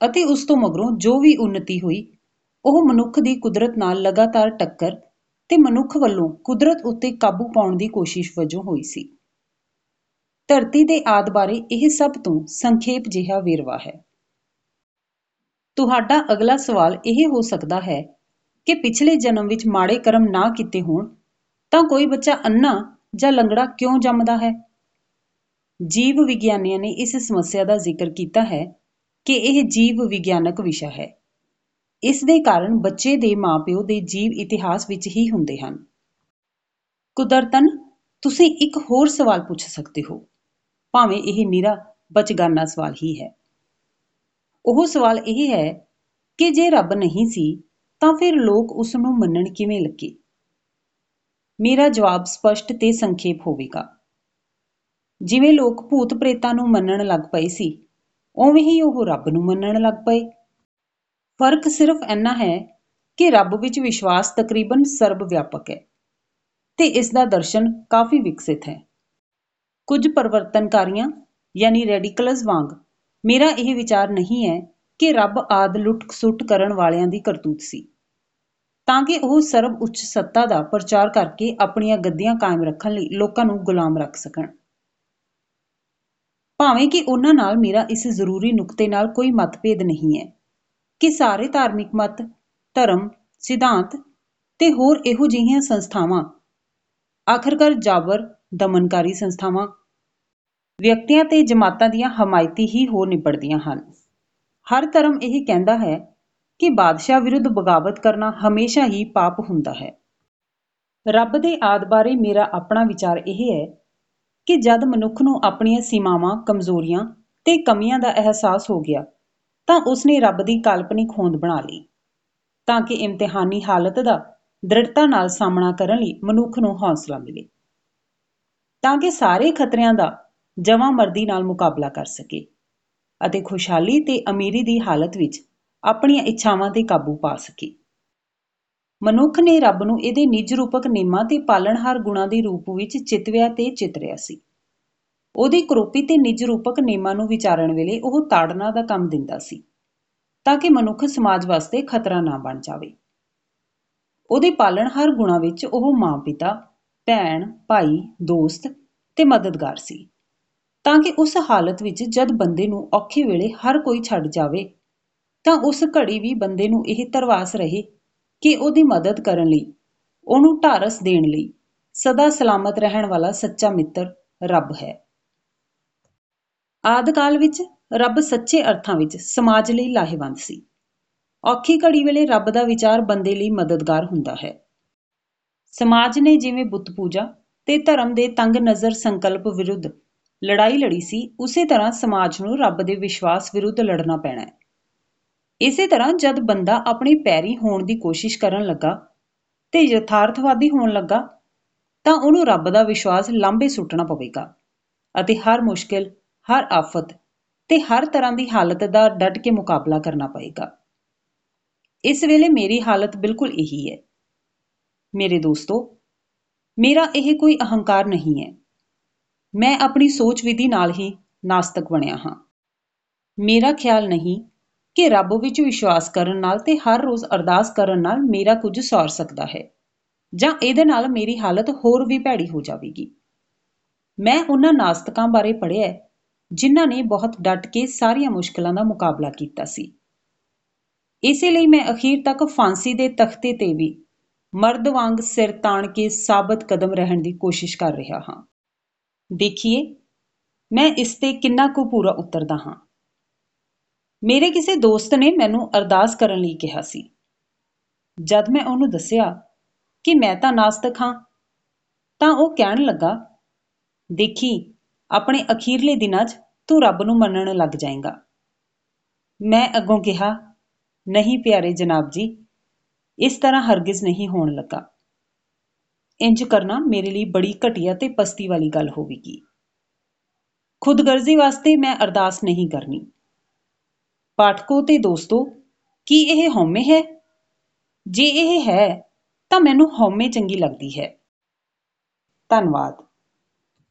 ਅਤੇ ਉਸ ਤੋਂ ਮਗਰੋਂ ਜੋ ਵੀ ਉੱਨਤੀ ਹੋਈ, ਉਹ ਮਨੁੱਖ ਦੀ ਕੁਦਰਤ ਨਾਲ ਲਗਾਤਾਰ ਟੱਕਰ ਤੇ ਮਨੁੱਖ ਵੱਲੋਂ ਕੁਦਰਤ ਉੱਤੇ ਕਾਬੂ ਪਾਉਣ ਦੀ ਕੋਸ਼ਿਸ਼ ਵਜੋਂ ਹੋਈ ਸੀ। ਧਰਤੀ ਦੇ ਆਦਿ ਬਾਰੇ ਇਹ ਸਭ ਤੋਂ ਸੰਖੇਪ ਜਿਹਾ ਵੇਰਵਾ ਹੈ। ਤੁਹਾਡਾ ਅਗਲਾ ਸਵਾਲ ਇਹ ਹੋ ਸਕਦਾ ਹੈ ਕਿ ਪਿਛਲੇ ਜਨਮ ਵਿੱਚ ਮਾੜੇ ਕਰਮ ਨਾ ਕੀਤੇ ਹੋਣ ਤਾਂ ਕੋਈ ਬੱਚਾ ਅੰਨਾ ਜਾਂ ਲੰਗੜਾ ਕਿਉਂ ਜੰਮਦਾ ਹੈ? ਜੀਵ ਵਿਗਿਆਨੀਆਂ ਨੇ ਇਸ ਸਮੱਸਿਆ ਦਾ ਜ਼ਿਕਰ ਕੀਤਾ ਹੈ ਕਿ ਇਹ ਜੀਵ ਵਿਗਿਆਨਕ ਵਿਸ਼ਾ ਹੈ। ਇਸ ਦੇ ਕਾਰਨ ਬੱਚੇ ਦੇ ਮਾਂ ਪਿਓ ਦੇ ਜੀਵ ਇਤਿਹਾਸ ਵਿੱਚ ਹੀ ਹੁੰਦੇ ਹਨ। ਕੁਦਰਤਨ, ਤੁਸੀਂ ਇੱਕ ਹੋਰ ਸਵਾਲ ਪੁੱਛ ਸਕਦੇ ਹੋ। ਭਾਵੇਂ ਇਹ ਨਿਰਾ ਬਚਗਾਨਾ ਸਵਾਲ ਹੀ ਹੈ। ਉਹ ਸਵਾਲ ਇਹ ਹੈ ਕਿ ਜੇ ਰੱਬ ਨਹੀਂ ਸੀ, ਤਾਂ ਫਿਰ ਲੋਕ ਉਸ ਨੂੰ ਮੰਨਣ ਕਿਵੇਂ ਲੱਗੇ? ਮੇਰਾ ਜਵਾਬ ਸਪੱਸ਼ਟ ਤੇ ਸੰਖੇਪ ਹੋਵੇਗਾ। ਜਿਵੇਂ ਲੋਕ ਭੂਤ ਪ੍ਰੇਤਾਂ ਨੂੰ ਮੰਨਣ ਲੱਗ ਪਏ ਸੀ ਉਵੇਂ ਹੀ ਉਹ ਰੱਬ ਨੂੰ ਮੰਨਣ ਲੱਗ ਪਏ। ਫ਼ਰਕ ਸਿਰਫ ਇੰਨਾ ਹੈ ਕਿ ਰੱਬ ਵਿੱਚ ਵਿਸ਼ਵਾਸ ਤਕਰੀਬਨ ਸਰਬ ਵਿਆਪਕ ਹੈ ਤੇ ਇਸ ਦਾ ਦਰਸ਼ਨ ਕਾਫੀ ਵਿਕਸਿਤ ਹੈ। ਕੁਝ ਪਰਵਰਤਨਕਾਰੀਆਂ, ਯਾਨੀ ਰੈਡੀਕਲਸ ਵਾਂਗ, ਮੇਰਾ ਇਹ ਵਿਚਾਰ ਨਹੀਂ ਹੈ ਕਿ ਰੱਬ ਆਦ ਲੁੱਟ ਸੁੱਟ ਕਰਨ ਵਾਲਿਆਂ ਦੀ ਕਰਤੂਤ ਸੀ, ਤਾਂ ਕਿ ਉਹ ਸਰਬ ਉੱਚ ਸੱਤਾ ਦਾ ਪ੍ਰਚਾਰ ਕਰਕੇ ਆਪਣੀਆਂ ਗੱਦੀਆਂ ਕਾਇਮ ਰੱਖਣ ਲਈ ਲੋਕਾਂ ਨੂੰ ਗੁਲਾਮ ਰੱਖ ਸਕਣ। ਭਾਵੇਂ ਕਿ ਉਹਨਾਂ ਨਾਲ ਮੇਰਾ ਇਸ ਜ਼ਰੂਰੀ ਨੁਕਤੇ ਨਾਲ ਕੋਈ ਮਤਭੇਦ ਨਹੀਂ ਹੈ ਕਿ ਸਾਰੇ ਧਾਰਮਿਕ ਮਤ, ਧਰਮ, ਸਿਧਾਂਤ ਤੇ ਹੋਰ ਇਹੋ ਜਿਹੀਆਂ ਸੰਸਥਾਵਾਂ, ਆਖਰਕਾਰ ਜਾਬਰ, ਦਮਨਕਾਰੀ ਸੰਸਥਾਵਾਂ, ਵਿਅਕਤੀਆਂ ਤੇ ਜਮਾਤਾਂ ਦੀਆਂ ਹਮਾਇਤੀ ਹੀ ਹੋ ਨਿਬੜਦੀਆਂ ਹਨ। ਹਰ ਧਰਮ ਇਹ ਕਹਿੰਦਾ ਹੈ ਕਿ ਬਾਦਸ਼ਾਹ ਵਿਰੁੱਧ ਬਗਾਵਤ ਕਰਨਾ ਹਮੇਸ਼ਾ ਹੀ ਪਾਪ ਹੁੰਦਾ ਹੈ। ਰੱਬ ਦੇ ਆਦ ਬਾਰੇ ਮੇਰਾ ਆਪਣਾ ਵਿਚਾਰ ਇਹ ਹੈ ਕਿ ਜਦ ਮਨੁੱਖ ਨੂੰ ਆਪਣੀਆਂ ਸੀਮਾਵਾਂ, ਕਮਜ਼ੋਰੀਆਂ ਤੇ ਕਮੀਆਂ ਦਾ ਅਹਿਸਾਸ ਹੋ ਗਿਆ, ਤਾਂ ਉਸਨੇ ਰੱਬ ਦੀ ਕਾਲਪਨਿਕ ਹੋਂਦ ਬਣਾ ਲਈ, ਤਾਂ ਕਿ ਇਮਤਿਹਾਨੀ ਹਾਲਤ ਦਾ ਦ੍ਰਿੜਤਾ ਨਾਲ ਸਾਹਮਣਾ ਕਰਨ ਲਈ ਮਨੁੱਖ ਨੂੰ ਹੌਸਲਾ ਮਿਲੇ, ਤਾਂ ਕਿ ਸਾਰੇ ਖਤਰਿਆਂ ਦਾ ਜਵਾਂ ਮਰਦੀ ਨਾਲ ਮੁਕਾਬਲਾ ਕਰ ਸਕੇ ਅਤੇ ਖੁਸ਼ਹਾਲੀ ਤੇ ਅਮੀਰੀ ਦੀ ਹਾਲਤ ਵਿੱਚ ਆਪਣੀਆਂ ਇੱਛਾਵਾਂ ਤੇ ਕਾਬੂ ਪਾ ਸਕੇ। ਮਨੁੱਖ ਨੇ ਰੱਬ ਨੂੰ ਇਹਦੇ ਨਿਜ ਰੂਪਕ ਨਿਯਮਾਂ ਤੇ ਪਾਲਣਹਾਰ ਗੁਣਾਂ ਦੇ ਰੂਪ ਵਿੱਚ ਚਿਤਵਿਆ ਤੇ ਚਿਤਰਿਆ ਸੀ। ਉਹਦੀ ਕਰੋਪੀ ਤੇ ਨਿਜ ਰੂਪਕ ਨਿਯਮਾਂ ਨੂੰ ਵਿਚਾਰਨ ਵੇਲੇ ਉਹ ਤਾੜਨਾ ਦਾ ਕੰਮ ਦਿੰਦਾ ਸੀ, ਤਾਂ ਕਿ ਮਨੁੱਖ ਸਮਾਜ ਵਾਸਤੇ ਖਤਰਾ ਨਾ ਬਣ ਜਾਵੇ। ਉਹਦੇ ਪਾਲਣਹਾਰ ਗੁਣਾਂ ਵਿੱਚ ਉਹ ਮਾਂ-ਪਿਤਾ, ਭੈਣ, ਭਾਈ, ਦੋਸਤ ਤੇ ਮਦਦਗਾਰ ਸੀ, ਤਾਂ ਕਿ ਉਸ ਹਾਲਤ ਵਿੱਚ ਜਦ ਬੰਦੇ ਨੂੰ ਔਖੇ ਵੇਲੇ ਹਰ ਕੋਈ ਛੱਡ ਜਾਵੇ, ਤਾਂ ਉਸ ਘੜੀ ਵੀ ਬੰਦੇ ਨੂੰ ਇਹ ਤਰਵਾਸ ਰਹੇ ਕਿ ਉਹਦੀ ਮਦਦ ਕਰਨ ਲਈ, ਉਹਨੂੰ ਢਾਰਸ ਦੇਣ ਲਈ ਸਦਾ ਸਲਾਮਤ ਰਹਿਣ ਵਾਲਾ ਸੱਚਾ ਮਿੱਤਰ ਰੱਬ ਹੈ। ਆਦਿਕਾਲ ਵਿੱਚ ਰੱਬ ਸੱਚੇ ਅਰਥਾਂ ਵਿੱਚ ਸਮਾਜ ਲਈ ਲਾਹੇਵੰਦ ਸੀ। ਔਖੀ ਘੜੀ ਵੇਲੇ ਰੱਬ ਦਾ ਵਿਚਾਰ ਬੰਦੇ ਲਈ ਮਦਦਗਾਰ ਹੁੰਦਾ ਹੈ। ਸਮਾਜ ਨੇ ਜਿਵੇਂ ਬੁੱਤ ਪੂਜਾ ਤੇ ਧਰਮ ਦੇ ਤੰਗ ਨਜ਼ਰ ਸੰਕਲਪ ਵਿਰੁੱਧ ਲੜਾਈ ਲੜੀ ਸੀ, ਉਸੇ ਤਰ੍ਹਾਂ ਸਮਾਜ ਨੂੰ ਰੱਬ ਦੇ ਵਿਸ਼ਵਾਸ ਵਿਰੁੱਧ ਲੜਨਾ ਪੈਣਾ ਹੈ। ਇਸੇ ਤਰ੍ਹਾਂ ਜਦ ਬੰਦਾ ਆਪਣੀ ਪੈਰੀ ਹੋਣ ਦੀ ਕੋਸ਼ਿਸ਼ ਕਰਨ ਲੱਗਾ ਤੇ ਯਥਾਰਥਵਾਦੀ ਹੋਣ ਲੱਗਾ, ਤਾਂ ਉਹਨੂੰ ਰੱਬ ਦਾ ਵਿਸ਼ਵਾਸ ਲਾਂਭੇ ਸੁੱਟਣਾ ਪਵੇਗਾ ਅਤੇ ਹਰ ਮੁਸ਼ਕਿਲ, ਹਰ ਆਫਤ ਤੇ ਹਰ ਤਰ੍ਹਾਂ ਦੀ ਹਾਲਤ ਦਾ ਡਟ ਕੇ ਮੁਕਾਬਲਾ ਕਰਨਾ ਪਵੇਗਾ। ਇਸ ਵੇਲੇ ਮੇਰੀ ਹਾਲਤ ਬਿਲਕੁਲ ਇਹੀ ਹੈ। ਮੇਰੇ ਦੋਸਤੋ, ਮੇਰਾ ਇਹ ਕੋਈ ਅਹੰਕਾਰ ਨਹੀਂ ਹੈ। ਮੈਂ ਆਪਣੀ ਸੋਚ ਵਿਧੀ ਨਾਲ ਹੀ ਨਾਸਤਕ ਬਣਿਆ ਹਾਂ। ਮੇਰਾ ਖਿਆਲ ਨਹੀਂ ਕਿ ਰੱਬ ਵਿੱਚ ਵਿਸ਼ਵਾਸ ਕਰਨ ਨਾਲ ਤੇ ਹਰ ਰੋਜ਼ ਅਰਦਾਸ ਕਰਨ ਨਾਲ ਮੇਰਾ ਕੁਝ ਸੌਰ ਸਕਦਾ ਹੈ, ਜਾਂ ਇਹਦੇ ਨਾਲ ਮੇਰੀ ਹਾਲਤ ਹੋਰ ਵੀ ਭੈੜੀ ਹੋ ਜਾਵੇਗੀ। ਮੈਂ ਉਹਨਾਂ ਨਾਸਤਕਾਂ ਬਾਰੇ ਪੜ੍ਹਿਆ ਜਿਨ੍ਹਾਂ ਨੇ ਬਹੁਤ ਡਟ ਕੇ ਸਾਰੀਆਂ ਮੁਸ਼ਕਲਾਂ ਦਾ ਮੁਕਾਬਲਾ ਕੀਤਾ ਸੀ। ਇਸੇ ਲਈ ਮੈਂ ਅਖੀਰ ਤੱਕ ਫਾਂਸੀ ਦੇ ਤਖਤੇ ਤੇ ਵੀ ਮਰਦ ਵਾਂਗ ਸਿਰ ਤਾਣ ਕੇ ਸਾਬਤ ਕਦਮ ਰਹਿਣ ਦੀ ਕੋਸ਼ਿਸ਼ ਕਰ ਰਿਹਾ ਹਾਂ। ਦੇਖੀਏ, ਮੈਂ ਇਸ ਤੇ ਕਿੰਨਾ ਕੁ ਪੂਰਾ ਉਤਰਦਾ ਹਾਂ। ਮੇਰੇ ਕਿਸੇ ਦੋਸਤ ਨੇ ਮੈਨੂੰ ਅਰਦਾਸ ਕਰਨ ਲਈ ਕਿਹਾ ਸੀ। ਜਦ ਮੈਂ ਉਹਨੂੰ ਦੱਸਿਆ ਕਿ ਮੈਂ ਤਾਂ ਨਾਸਤਕ ਹਾਂ, ਤਾਂ ਉਹ ਕਹਿਣ ਲੱਗਾ, ਦੇਖੀ, ਆਪਣੇ ਅਖੀਰਲੇ ਦਿਨਾਂ 'ਚ ਤੂੰ ਰੱਬ ਨੂੰ ਮੰਨਣ ਲੱਗ ਜਾਏਗਾ। ਮੈਂ ਅੱਗੋਂ ਕਿਹਾ, ਨਹੀਂ ਪਿਆਰੇ ਜਨਾਬ ਜੀ, ਇਸ ਤਰ੍ਹਾਂ ਹਰਗਿਜ਼ ਨਹੀਂ ਹੋਣ ਲੱਗਾ। ਇੰਜ ਕਰਨਾ ਮੇਰੇ ਲਈ ਬੜੀ ਘਟੀਆ ਤੇ ਪਸਤੀ ਵਾਲੀ ਗੱਲ ਹੋਵੇਗੀ। ਖੁਦਗਰਜ਼ੀ ਵਾਸਤੇ ਮੈਂ ਅਰਦਾਸ ਨਹੀਂ ਕਰਨੀ। ਪਾਠਕੋ ਤੇ ਦੋਸਤੋ, ਕੀ ਇਹ ਹਉਮੈ ਹੈ? ਜੇ ਇਹ ਹੈ, ਤਾਂ ਮੈਨੂੰ ਹਉਮੈ ਚੰਗੀ ਲੱਗਦੀ ਹੈ। ਧੰਨਵਾਦ।